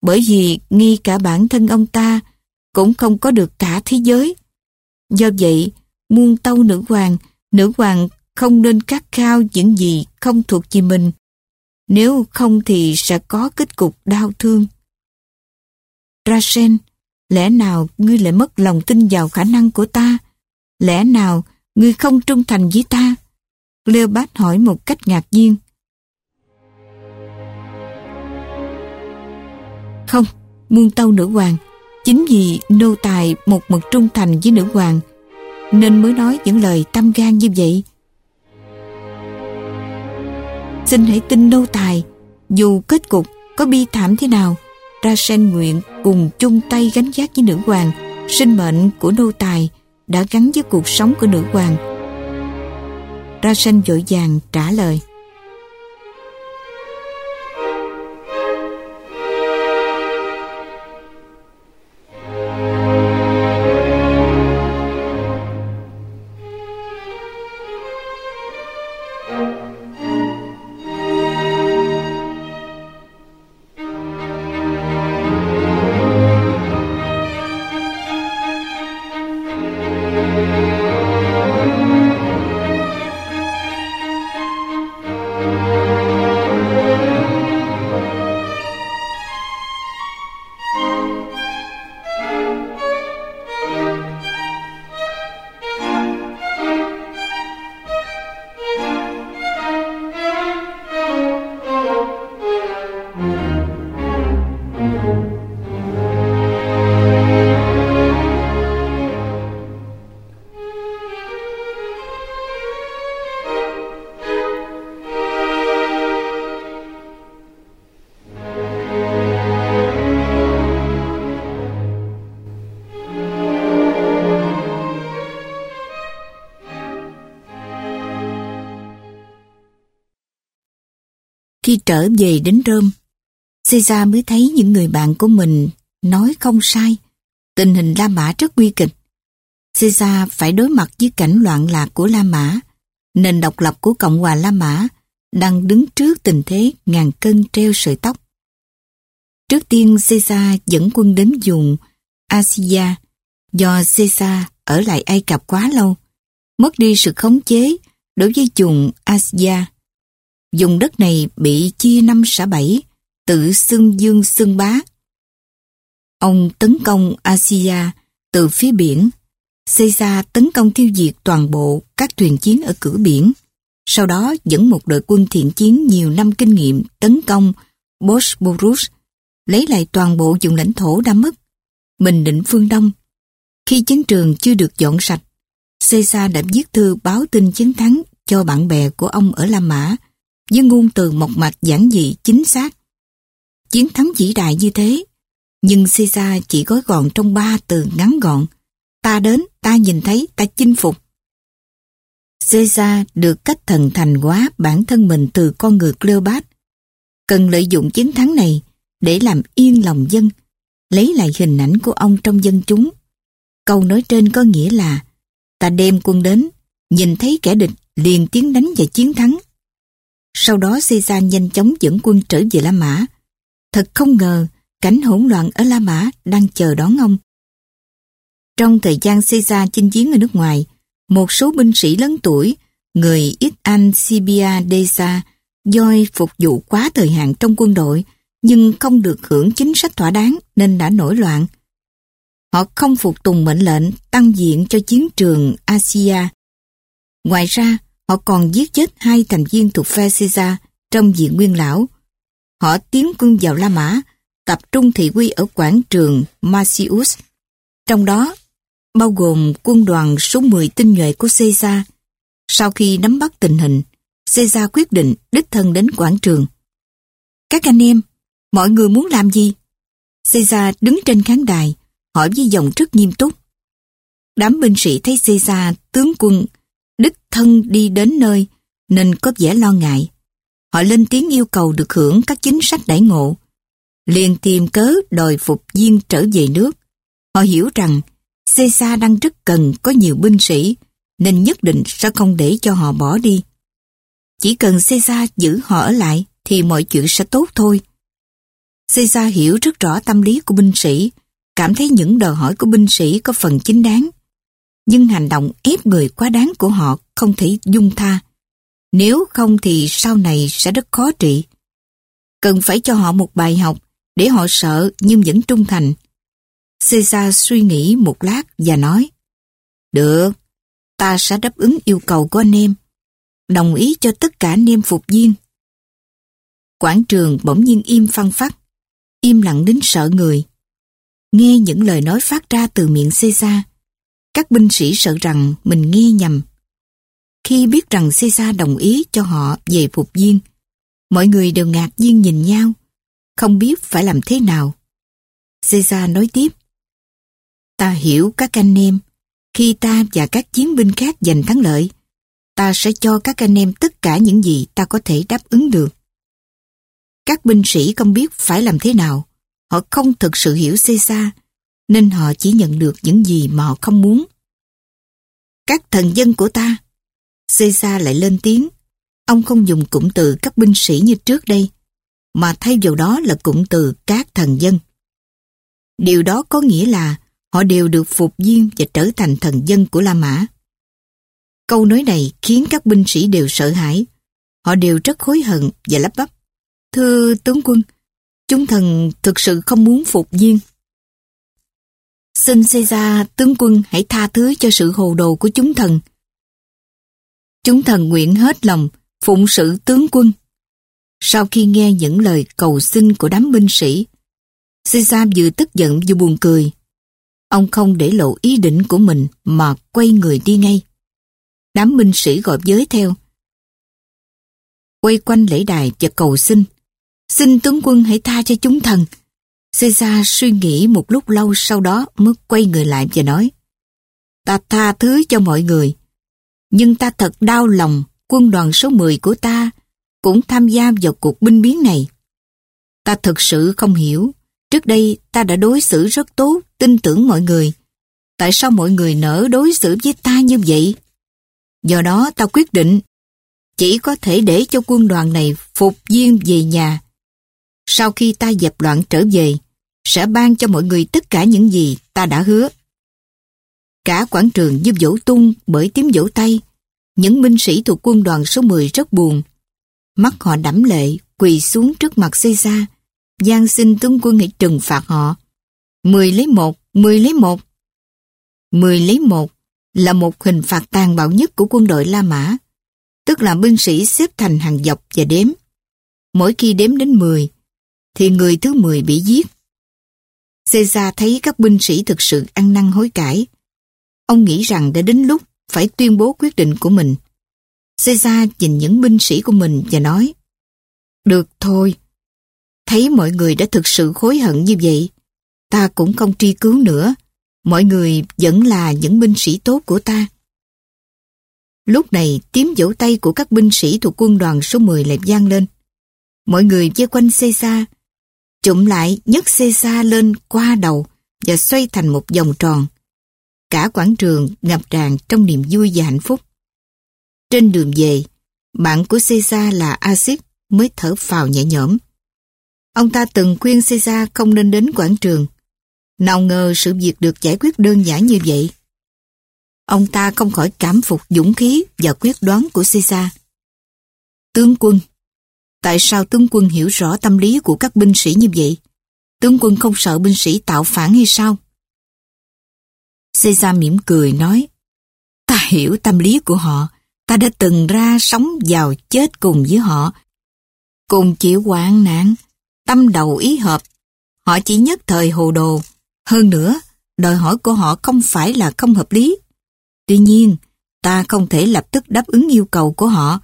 bởi vì ngay cả bản thân ông ta cũng không có được cả thế giới. Do vậy, muôn tâu nữ hoàng, nữ hoàng không nên cắt khao những gì không thuộc về mình. Nếu không thì sẽ có kết cục đau thương. Rasen, lẽ nào ngươi lại mất lòng tin vào khả năng của ta? Lẽ nào ngươi không trung thành với ta? Cleopat hỏi một cách ngạc nhiên. Không, muôn tâu nữ hoàng, chính vì nô tài một mực trung thành với nữ hoàng, nên mới nói những lời tâm gan như vậy. Xin hãy tin nô tài, dù kết cục có bi thảm thế nào, ra sen nguyện cùng chung tay gánh vác với nữ hoàng, sinh mệnh của nô tài đã gắn với cuộc sống của nữ hoàng. Ra sen vội vàng trả lời. Trở về đến Rome, Caesar mới thấy những người bạn của mình nói không sai. Tình hình La Mã rất nguy kịch. Caesar phải đối mặt với cảnh loạn lạc của La Mã. Nền độc lập của Cộng hòa La Mã đang đứng trước tình thế ngàn cân treo sợi tóc. Trước tiên Caesar dẫn quân đến vùng Asia do Caesar ở lại Ai Cập quá lâu, mất đi sự khống chế đối với vùng Asia dùng đất này bị chia năm xã bảy, tự xưng dương xưng bá. Ông tấn công Asia từ phía biển. Caesar tấn công tiêu diệt toàn bộ các thuyền chiến ở cửa biển. Sau đó dẫn một đội quân thiện chiến nhiều năm kinh nghiệm tấn công Bosporus, lấy lại toàn bộ vùng lãnh thổ đã mất. Bình định phương Đông. Khi chiến trường chưa được dọn sạch, Caesar đã viết thư báo tin chiến thắng cho bạn bè của ông ở La Mã với ngôn từ mộc mạch giản dị chính xác. Chiến thắng vĩ đại như thế, nhưng Caesar chỉ gói gọn trong ba từ ngắn gọn. Ta đến, ta nhìn thấy, ta chinh phục. Caesar được cách thần thành hóa bản thân mình từ con người Cleopat. Cần lợi dụng chiến thắng này để làm yên lòng dân, lấy lại hình ảnh của ông trong dân chúng. Câu nói trên có nghĩa là ta đem quân đến, nhìn thấy kẻ địch liền tiến đánh và chiến thắng. Sau đó Caesar nhanh chóng dẫn quân trở về La Mã. Thật không ngờ, cảnh hỗn loạn ở La Mã đang chờ đón ông. Trong thời gian Caesar chinh chiến ở nước ngoài, một số binh sĩ lớn tuổi, người ít Anh Sibia Desa, doi phục vụ quá thời hạn trong quân đội, nhưng không được hưởng chính sách thỏa đáng nên đã nổi loạn. Họ không phục tùng mệnh lệnh tăng diện cho chiến trường Asia. Ngoài ra, họ còn giết chết hai thành viên thuộc phe Caesar trong diện nguyên lão. Họ tiến quân vào La Mã, tập trung thị quy ở quảng trường Marcius. Trong đó, bao gồm quân đoàn số 10 tinh nhuệ của Caesar. Sau khi nắm bắt tình hình, Caesar quyết định đích thân đến quảng trường. Các anh em, mọi người muốn làm gì? Caesar đứng trên khán đài, hỏi với giọng rất nghiêm túc. Đám binh sĩ thấy Caesar tướng quân thân đi đến nơi nên có vẻ lo ngại. Họ lên tiếng yêu cầu được hưởng các chính sách đãi ngộ. liền tìm cớ đòi phục viên trở về nước. Họ hiểu rằng Caesar đang rất cần có nhiều binh sĩ nên nhất định sẽ không để cho họ bỏ đi. Chỉ cần Caesar giữ họ ở lại thì mọi chuyện sẽ tốt thôi. Caesar hiểu rất rõ tâm lý của binh sĩ, cảm thấy những đòi hỏi của binh sĩ có phần chính đáng. Nhưng hành động ép người quá đáng của họ không thể dung tha. Nếu không thì sau này sẽ rất khó trị. Cần phải cho họ một bài học để họ sợ nhưng vẫn trung thành. Caesar suy nghĩ một lát và nói Được, ta sẽ đáp ứng yêu cầu của anh em. Đồng ý cho tất cả anh em phục viên. Quảng trường bỗng nhiên im phăng phát, im lặng đến sợ người. Nghe những lời nói phát ra từ miệng Caesar, các binh sĩ sợ rằng mình nghe nhầm. Khi biết rằng Caesar đồng ý cho họ về phục viên, mọi người đều ngạc nhiên nhìn nhau, không biết phải làm thế nào. Caesar nói tiếp, Ta hiểu các anh em, khi ta và các chiến binh khác giành thắng lợi, ta sẽ cho các anh em tất cả những gì ta có thể đáp ứng được. Các binh sĩ không biết phải làm thế nào, họ không thực sự hiểu Caesar, nên họ chỉ nhận được những gì mà họ không muốn. Các thần dân của ta, Caesar lại lên tiếng, ông không dùng cụm từ các binh sĩ như trước đây, mà thay vào đó là cụm từ các thần dân. Điều đó có nghĩa là họ đều được phục viên và trở thành thần dân của La Mã. Câu nói này khiến các binh sĩ đều sợ hãi. Họ đều rất hối hận và lắp bắp. Thưa tướng quân, chúng thần thực sự không muốn phục viên. Xin Caesar, tướng quân hãy tha thứ cho sự hồ đồ của chúng thần. Chúng thần nguyện hết lòng phụng sự tướng quân. Sau khi nghe những lời cầu xin của đám binh sĩ, Caesar vừa tức giận vừa buồn cười. Ông không để lộ ý định của mình mà quay người đi ngay. Đám binh sĩ gọi giới theo. Quay quanh lễ đài và cầu xin. Xin tướng quân hãy tha cho chúng thần. Caesar suy nghĩ một lúc lâu sau đó mới quay người lại và nói Ta tha thứ cho mọi người. Nhưng ta thật đau lòng quân đoàn số 10 của ta cũng tham gia vào cuộc binh biến này. Ta thực sự không hiểu, trước đây ta đã đối xử rất tốt, tin tưởng mọi người. Tại sao mọi người nỡ đối xử với ta như vậy? Do đó ta quyết định chỉ có thể để cho quân đoàn này phục viên về nhà. Sau khi ta dẹp loạn trở về, sẽ ban cho mọi người tất cả những gì ta đã hứa. Cả quảng trường như vỗ tung bởi tiếng vỗ tay. Những binh sĩ thuộc quân đoàn số 10 rất buồn. Mắt họ đẫm lệ, quỳ xuống trước mặt Caesar, gian xin tướng quân hãy trừng phạt họ. Mười lấy một, mười lấy một. Mười lấy một là một hình phạt tàn bạo nhất của quân đội La Mã, tức là binh sĩ xếp thành hàng dọc và đếm. Mỗi khi đếm đến 10, thì người thứ 10 bị giết. Caesar thấy các binh sĩ thực sự ăn năn hối cải. Ông nghĩ rằng đã đến lúc phải tuyên bố quyết định của mình. Caesar nhìn những binh sĩ của mình và nói Được thôi, thấy mọi người đã thực sự hối hận như vậy, ta cũng không truy cứu nữa. Mọi người vẫn là những binh sĩ tốt của ta. Lúc này tiếng vỗ tay của các binh sĩ thuộc quân đoàn số 10 lại vang lên. Mọi người vây quanh Caesar, chụm lại nhấc Caesar lên qua đầu và xoay thành một vòng tròn. Cả quảng trường ngập tràn trong niềm vui và hạnh phúc. Trên đường về, bạn của Caesar là Asit mới thở phào nhẹ nhõm. Ông ta từng khuyên Caesar không nên đến quảng trường. Nào ngờ sự việc được giải quyết đơn giản như vậy. Ông ta không khỏi cảm phục dũng khí và quyết đoán của Caesar. Tướng quân Tại sao tướng quân hiểu rõ tâm lý của các binh sĩ như vậy? Tướng quân không sợ binh sĩ tạo phản hay sao? Caesar mỉm cười nói, Ta hiểu tâm lý của họ. Ta đã từng ra sống vào chết cùng với họ. Cùng chịu hoạn nạn, Tâm đầu ý hợp. Họ chỉ nhất thời hồ đồ. Hơn nữa, Đòi hỏi của họ không phải là không hợp lý. Tuy nhiên, Ta không thể lập tức đáp ứng yêu cầu của họ.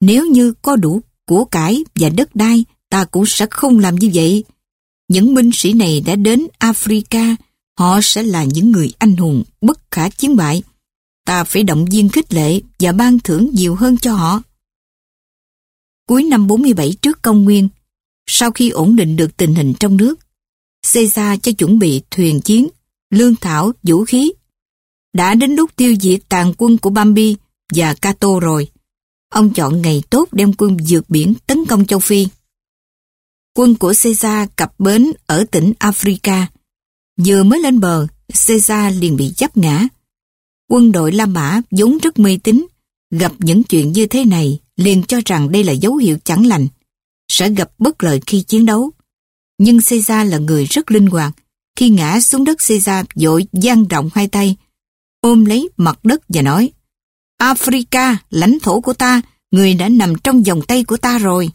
Nếu như có đủ của cải và đất đai Ta cũng sẽ không làm như vậy Những binh sĩ này đã đến Africa Họ sẽ là những người anh hùng bất khả chiến bại. Ta phải động viên khích lệ và ban thưởng nhiều hơn cho họ. Cuối năm 47 trước công nguyên, sau khi ổn định được tình hình trong nước, Caesar cho chuẩn bị thuyền chiến, lương thảo, vũ khí. Đã đến lúc tiêu diệt tàn quân của Bambi và Cato rồi. Ông chọn ngày tốt đem quân vượt biển tấn công châu Phi. Quân của Caesar cập bến ở tỉnh Africa Vừa mới lên bờ, Caesar liền bị giáp ngã. Quân đội La Mã vốn rất mê tín, gặp những chuyện như thế này liền cho rằng đây là dấu hiệu chẳng lành, sẽ gặp bất lợi khi chiến đấu. Nhưng Caesar là người rất linh hoạt, khi ngã xuống đất Caesar vội dang rộng hai tay, ôm lấy mặt đất và nói Africa, lãnh thổ của ta, người đã nằm trong vòng tay của ta rồi.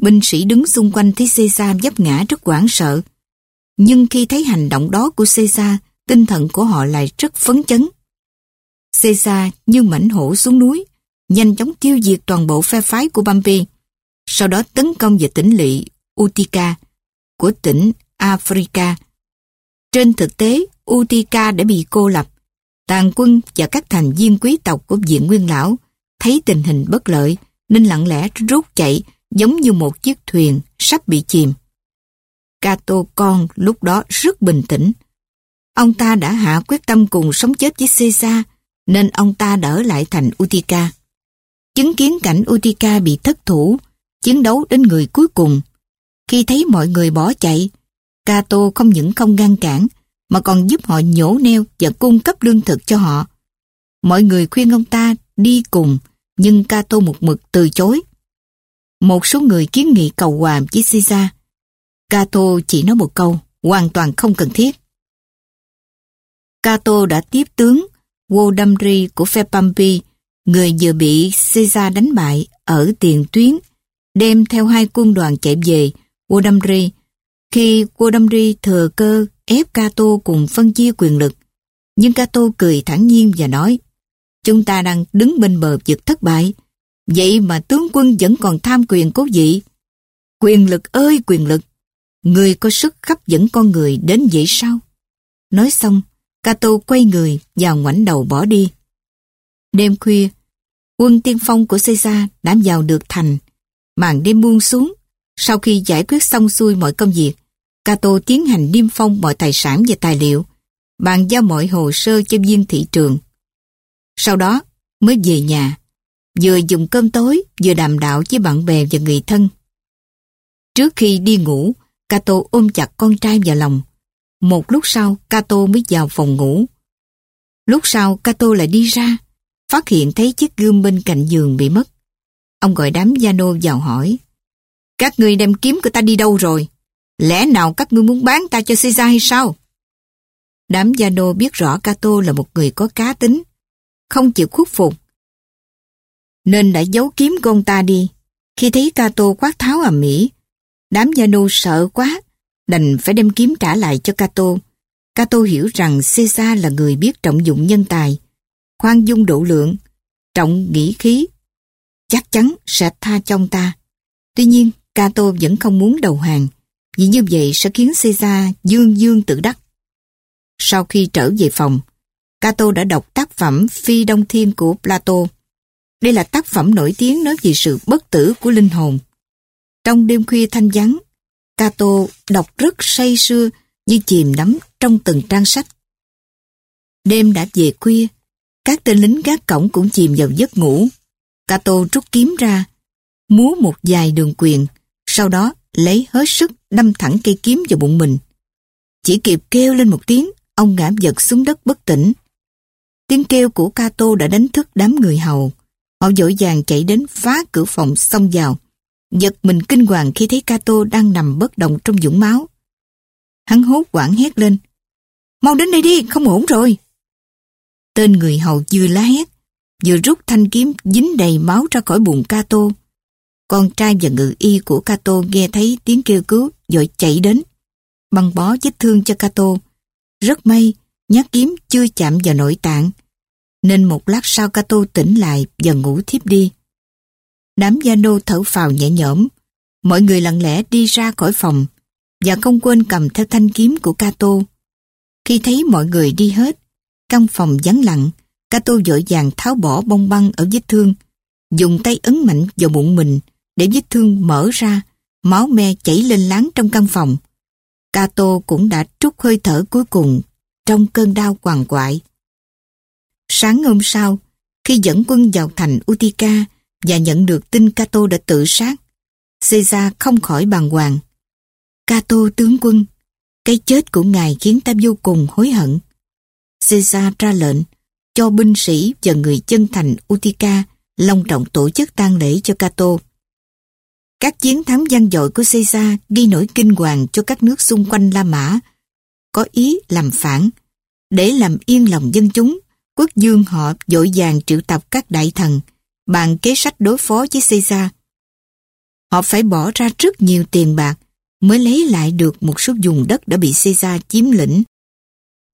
Binh sĩ đứng xung quanh thấy Caesar dấp ngã rất hoảng sợ, nhưng khi thấy hành động đó của Caesar, tinh thần của họ lại rất phấn chấn. Caesar như mảnh hổ xuống núi, nhanh chóng tiêu diệt toàn bộ phe phái của Bambi, sau đó tấn công về tỉnh lỵ Utica của tỉnh Africa. Trên thực tế, Utica đã bị cô lập. Tàn quân và các thành viên quý tộc của viện nguyên lão thấy tình hình bất lợi nên lặng lẽ rút chạy giống như một chiếc thuyền sắp bị chìm. Cato con lúc đó rất bình tĩnh. Ông ta đã hạ quyết tâm cùng sống chết với Caesar, nên ông ta đỡ lại thành Utica. Chứng kiến cảnh Utica bị thất thủ, chiến đấu đến người cuối cùng. Khi thấy mọi người bỏ chạy, Cato không những không ngăn cản, mà còn giúp họ nhổ neo và cung cấp lương thực cho họ. Mọi người khuyên ông ta đi cùng, nhưng Cato một mực từ chối. Một số người kiến nghị cầu hòa với Caesar, Cato chỉ nói một câu, hoàn toàn không cần thiết. Cato đã tiếp tướng Wodamri của phe người vừa bị Caesar đánh bại ở tiền tuyến, đem theo hai quân đoàn chạy về Wodamri. Khi Wodamri thừa cơ ép Cato cùng phân chia quyền lực, nhưng Cato cười thản nhiên và nói Chúng ta đang đứng bên bờ vực thất bại, vậy mà tướng quân vẫn còn tham quyền cố vị. Quyền lực ơi quyền lực, Người có sức hấp dẫn con người đến vậy sao? Nói xong, Cato quay người và ngoảnh đầu bỏ đi. Đêm khuya, Quân tiên phong của Caesar đã vào được thành. Màn đêm buông xuống. Sau khi giải quyết xong xuôi mọi công việc, Cato tiến hành niêm phong mọi tài sản và tài liệu, bàn giao mọi hồ sơ cho viên thị trường. Sau đó mới về nhà, vừa dùng cơm tối, vừa đàm đạo với bạn bè và người thân. Trước khi đi ngủ, Cato ôm chặt con trai vào lòng. Một lúc sau, Cato mới vào phòng ngủ. Lúc sau, Cato lại đi ra, phát hiện thấy chiếc gươm bên cạnh giường bị mất. Ông gọi đám Giano vào hỏi. Các người đem kiếm của ta đi đâu rồi? Lẽ nào các ngươi muốn bán ta cho Caesar hay sao? Đám Giano biết rõ Cato là một người có cá tính, không chịu khuất phục. Nên đã giấu kiếm của ông ta đi. Khi thấy Cato quát tháo ầm mỹ, đám Giano sợ quá, đành phải đem kiếm trả lại cho Cato. Cato hiểu rằng Caesar là người biết trọng dụng nhân tài, khoan dung độ lượng, trọng nghĩ khí, chắc chắn sẽ tha cho ông ta. Tuy nhiên, Cato vẫn không muốn đầu hàng, vì như vậy sẽ khiến Caesar dương dương tự đắc. Sau khi trở về phòng, Cato đã đọc tác phẩm Phi Đông Thiên của Plato. Đây là tác phẩm nổi tiếng nói về sự bất tử của linh hồn. Trong đêm khuya thanh vắng, Cato đọc rất say sưa như chìm đắm trong từng trang sách. Đêm đã về khuya, các tên lính gác cổng cũng chìm vào giấc ngủ. Cato rút kiếm ra, múa một vài đường quyền, sau đó lấy hết sức đâm thẳng cây kiếm vào bụng mình. Chỉ kịp kêu lên một tiếng, ông ngã giật xuống đất bất tỉnh. Tiếng kêu của Cato đã đánh thức đám người hầu. Họ dội vàng chạy đến phá cửa phòng xông vào. Giật mình kinh hoàng khi thấy Cato đang nằm bất động trong dũng máu. Hắn hốt quảng hét lên. Mau đến đây đi, không ổn rồi. Tên người hầu vừa la hét, vừa rút thanh kiếm dính đầy máu ra khỏi bụng Cato. Con trai và ngự y của Cato nghe thấy tiếng kêu cứu, dội chạy đến. Băng bó vết thương cho Cato. Rất may, nhát kiếm chưa chạm vào nội tạng, nên một lát sau Cato tỉnh lại và ngủ thiếp đi. Đám gia nô thở phào nhẹ nhõm, mọi người lặng lẽ đi ra khỏi phòng và không quên cầm theo thanh kiếm của Cato. Khi thấy mọi người đi hết, căn phòng vắng lặng, Cato vội vàng tháo bỏ bông băng ở vết thương, dùng tay ấn mạnh vào bụng mình để vết thương mở ra, máu me chảy lên láng trong căn phòng. Cato cũng đã trút hơi thở cuối cùng trong cơn đau quằn quại. Sáng hôm sau, khi dẫn quân vào thành Utica và nhận được tin Cato đã tự sát, Caesar không khỏi bàng hoàng. Cato tướng quân, cái chết của ngài khiến ta vô cùng hối hận. Caesar ra lệnh cho binh sĩ và người chân thành Utica long trọng tổ chức tang lễ cho Cato. Các chiến thắng gian dội của Caesar ghi nổi kinh hoàng cho các nước xung quanh La Mã, có ý làm phản. Để làm yên lòng dân chúng, quốc dương họ dội vàng triệu tập các đại thần, bàn kế sách đối phó với Caesar. Họ phải bỏ ra rất nhiều tiền bạc mới lấy lại được một số vùng đất đã bị Caesar chiếm lĩnh.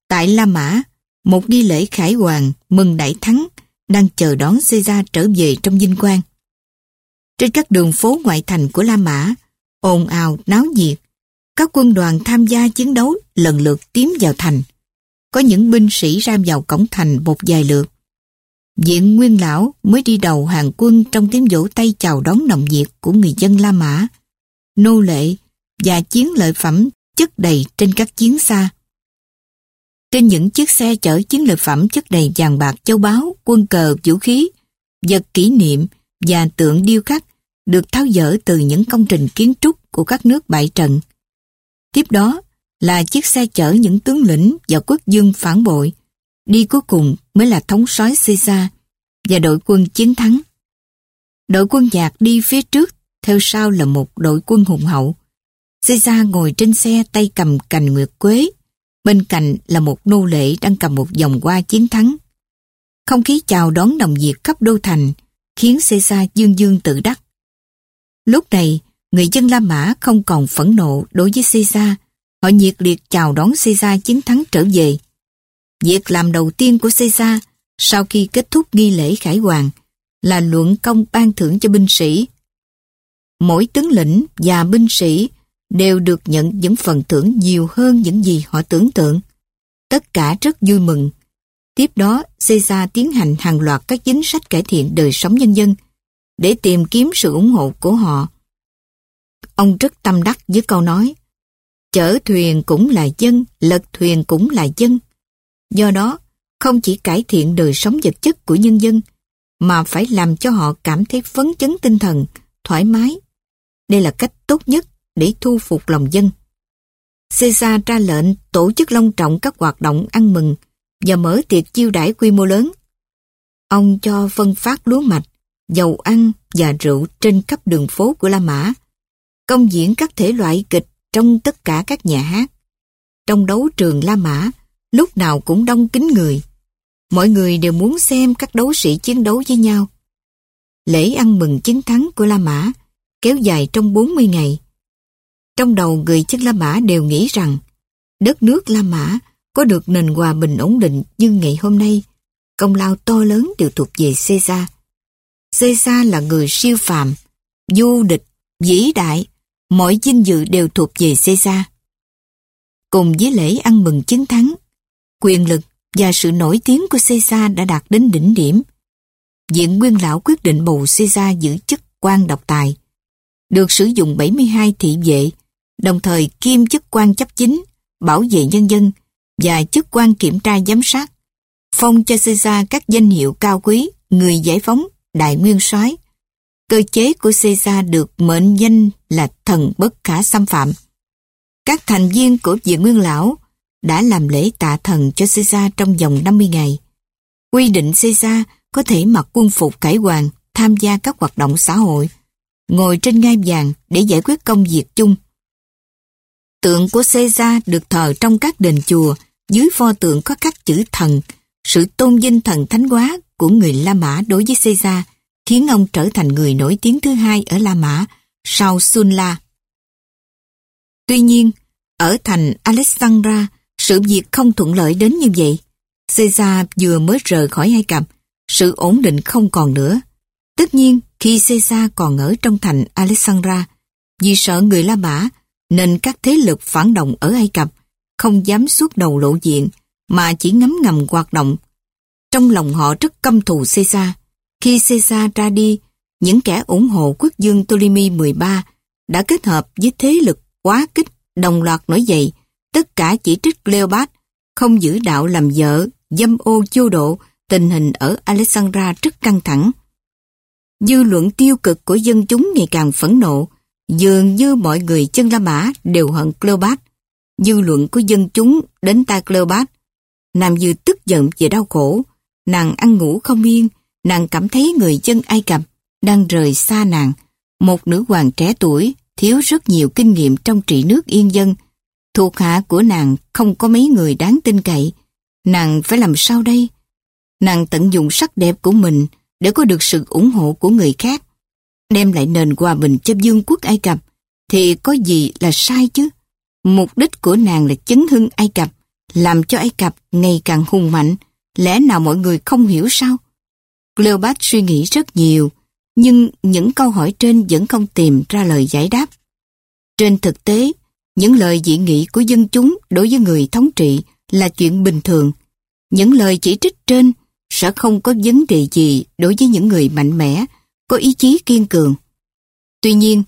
Tại La Mã, một nghi lễ khải hoàng mừng đại thắng đang chờ đón Caesar trở về trong vinh quang. Trên các đường phố ngoại thành của La Mã, ồn ào, náo nhiệt, các quân đoàn tham gia chiến đấu lần lượt tiến vào thành. Có những binh sĩ ra vào cổng thành một vài lượt. Diện Nguyên Lão mới đi đầu hàng quân trong tiếng vỗ tay chào đón nồng nhiệt của người dân La Mã. Nô lệ và chiến lợi phẩm chất đầy trên các chiến xa. Trên những chiếc xe chở chiến lợi phẩm chất đầy vàng bạc châu báu, quân cờ, vũ khí, vật kỷ niệm và tượng điêu khắc được tháo dỡ từ những công trình kiến trúc của các nước bại trận. Tiếp đó là chiếc xe chở những tướng lĩnh và quốc dương phản bội. Đi cuối cùng mới là thống soái Caesar và đội quân chiến thắng. Đội quân giặc đi phía trước, theo sau là một đội quân hùng hậu. Caesar ngồi trên xe tay cầm cành nguyệt quế, bên cạnh là một nô lệ đang cầm một vòng hoa chiến thắng. Không khí chào đón đồng nhiệt khắp đô thành, khiến Caesar dương dương tự đắc. Lúc này, người dân La Mã không còn phẫn nộ đối với Caesar, họ nhiệt liệt chào đón Caesar chiến thắng trở về. Việc làm đầu tiên của Caesar sau khi kết thúc nghi lễ khải hoàng là luận công ban thưởng cho binh sĩ. Mỗi tướng lĩnh và binh sĩ đều được nhận những phần thưởng nhiều hơn những gì họ tưởng tượng. Tất cả rất vui mừng. Tiếp đó, Caesar tiến hành hàng loạt các chính sách cải thiện đời sống nhân dân để tìm kiếm sự ủng hộ của họ. Ông rất tâm đắc với câu nói Chở thuyền cũng là dân, lật thuyền cũng là dân. Do đó, không chỉ cải thiện đời sống vật chất của nhân dân, mà phải làm cho họ cảm thấy phấn chấn tinh thần, thoải mái. Đây là cách tốt nhất để thu phục lòng dân. Caesar ra lệnh tổ chức long trọng các hoạt động ăn mừng và mở tiệc chiêu đãi quy mô lớn. Ông cho phân phát lúa mạch, dầu ăn và rượu trên khắp đường phố của La Mã, công diễn các thể loại kịch trong tất cả các nhà hát. Trong đấu trường La Mã, lúc nào cũng đông kín người. Mọi người đều muốn xem các đấu sĩ chiến đấu với nhau. Lễ ăn mừng chiến thắng của La Mã kéo dài trong 40 ngày. Trong đầu người chân La Mã đều nghĩ rằng đất nước La Mã có được nền hòa bình ổn định như ngày hôm nay, công lao to lớn đều thuộc về Caesar. Caesar là người siêu phàm, du địch, vĩ đại, mọi dinh dự đều thuộc về Caesar. Cùng với lễ ăn mừng chiến thắng, quyền lực và sự nổi tiếng của Caesar đã đạt đến đỉnh điểm. Diện nguyên lão quyết định bầu Caesar giữ chức quan độc tài, được sử dụng 72 thị vệ, đồng thời kiêm chức quan chấp chính, bảo vệ nhân dân và chức quan kiểm tra giám sát, phong cho Caesar các danh hiệu cao quý, người giải phóng, đại nguyên soái. Cơ chế của Caesar được mệnh danh là thần bất khả xâm phạm. Các thành viên của Viện Nguyên Lão đã làm lễ tạ thần cho Caesar trong vòng 50 ngày. Quy định Caesar có thể mặc quân phục cải hoàng, tham gia các hoạt động xã hội, ngồi trên ngai vàng để giải quyết công việc chung. Tượng của Caesar được thờ trong các đền chùa, dưới pho tượng có khắc chữ thần, sự tôn vinh thần thánh hóa của người La Mã đối với Caesar khiến ông trở thành người nổi tiếng thứ hai ở La Mã sau Sulla. Tuy nhiên, ở thành Alexandra, sự việc không thuận lợi đến như vậy. Caesar vừa mới rời khỏi Ai Cập, sự ổn định không còn nữa. Tất nhiên, khi Caesar còn ở trong thành Alexandra, vì sợ người La Mã, nên các thế lực phản động ở Ai Cập không dám suốt đầu lộ diện, mà chỉ ngấm ngầm hoạt động. Trong lòng họ rất căm thù Caesar. Khi Caesar ra đi, những kẻ ủng hộ quốc dương Ptolemy 13 đã kết hợp với thế lực quá kích đồng loạt nổi dậy, tất cả chỉ trích Cleopat không giữ đạo làm vợ, dâm ô vô độ, tình hình ở Alexandra rất căng thẳng. Dư luận tiêu cực của dân chúng ngày càng phẫn nộ, dường như mọi người chân La Mã đều hận Cleopat. Dư luận của dân chúng đến tai Cleopat, Nam Dư tức giận về đau khổ, nàng ăn ngủ không yên, nàng cảm thấy người dân Ai Cập đang rời xa nàng, một nữ hoàng trẻ tuổi, thiếu rất nhiều kinh nghiệm trong trị nước yên dân. Thuộc hạ của nàng không có mấy người đáng tin cậy. Nàng phải làm sao đây? Nàng tận dụng sắc đẹp của mình để có được sự ủng hộ của người khác. Đem lại nền hòa bình cho vương quốc Ai Cập thì có gì là sai chứ? Mục đích của nàng là chấn hưng Ai Cập, làm cho Ai Cập ngày càng hùng mạnh. Lẽ nào mọi người không hiểu sao? Cleopat suy nghĩ rất nhiều, nhưng những câu hỏi trên vẫn không tìm ra lời giải đáp. Trên thực tế, những lời dị nghị của dân chúng đối với người thống trị là chuyện bình thường. Những lời chỉ trích trên sẽ không có vấn đề gì đối với những người mạnh mẽ, có ý chí kiên cường. Tuy nhiên,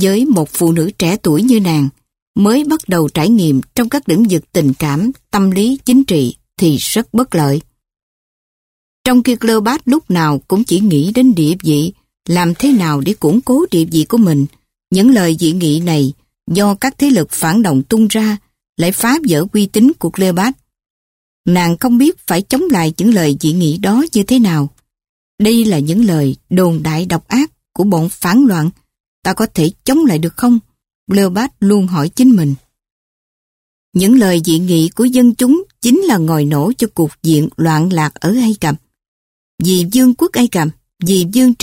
với một phụ nữ trẻ tuổi như nàng, mới bắt đầu trải nghiệm trong các lĩnh vực tình cảm, tâm lý, chính trị thì rất bất lợi. Trong khi Cleopat lúc nào cũng chỉ nghĩ đến địa vị, làm thế nào để củng cố địa vị của mình, những lời dị nghị này do các thế lực phản động tung ra lại phá vỡ uy tín của Cleopat. Nàng không biết phải chống lại những lời dị nghị đó như thế nào. Đây là những lời đồn đại độc ác của bọn phản loạn. Ta có thể chống lại được không? Cleopat luôn hỏi chính mình. Những lời dị nghị của dân chúng chính là ngòi nổ cho cuộc diện loạn lạc ở Ai Cập. Vì vương quốc Ai Cập, vì vương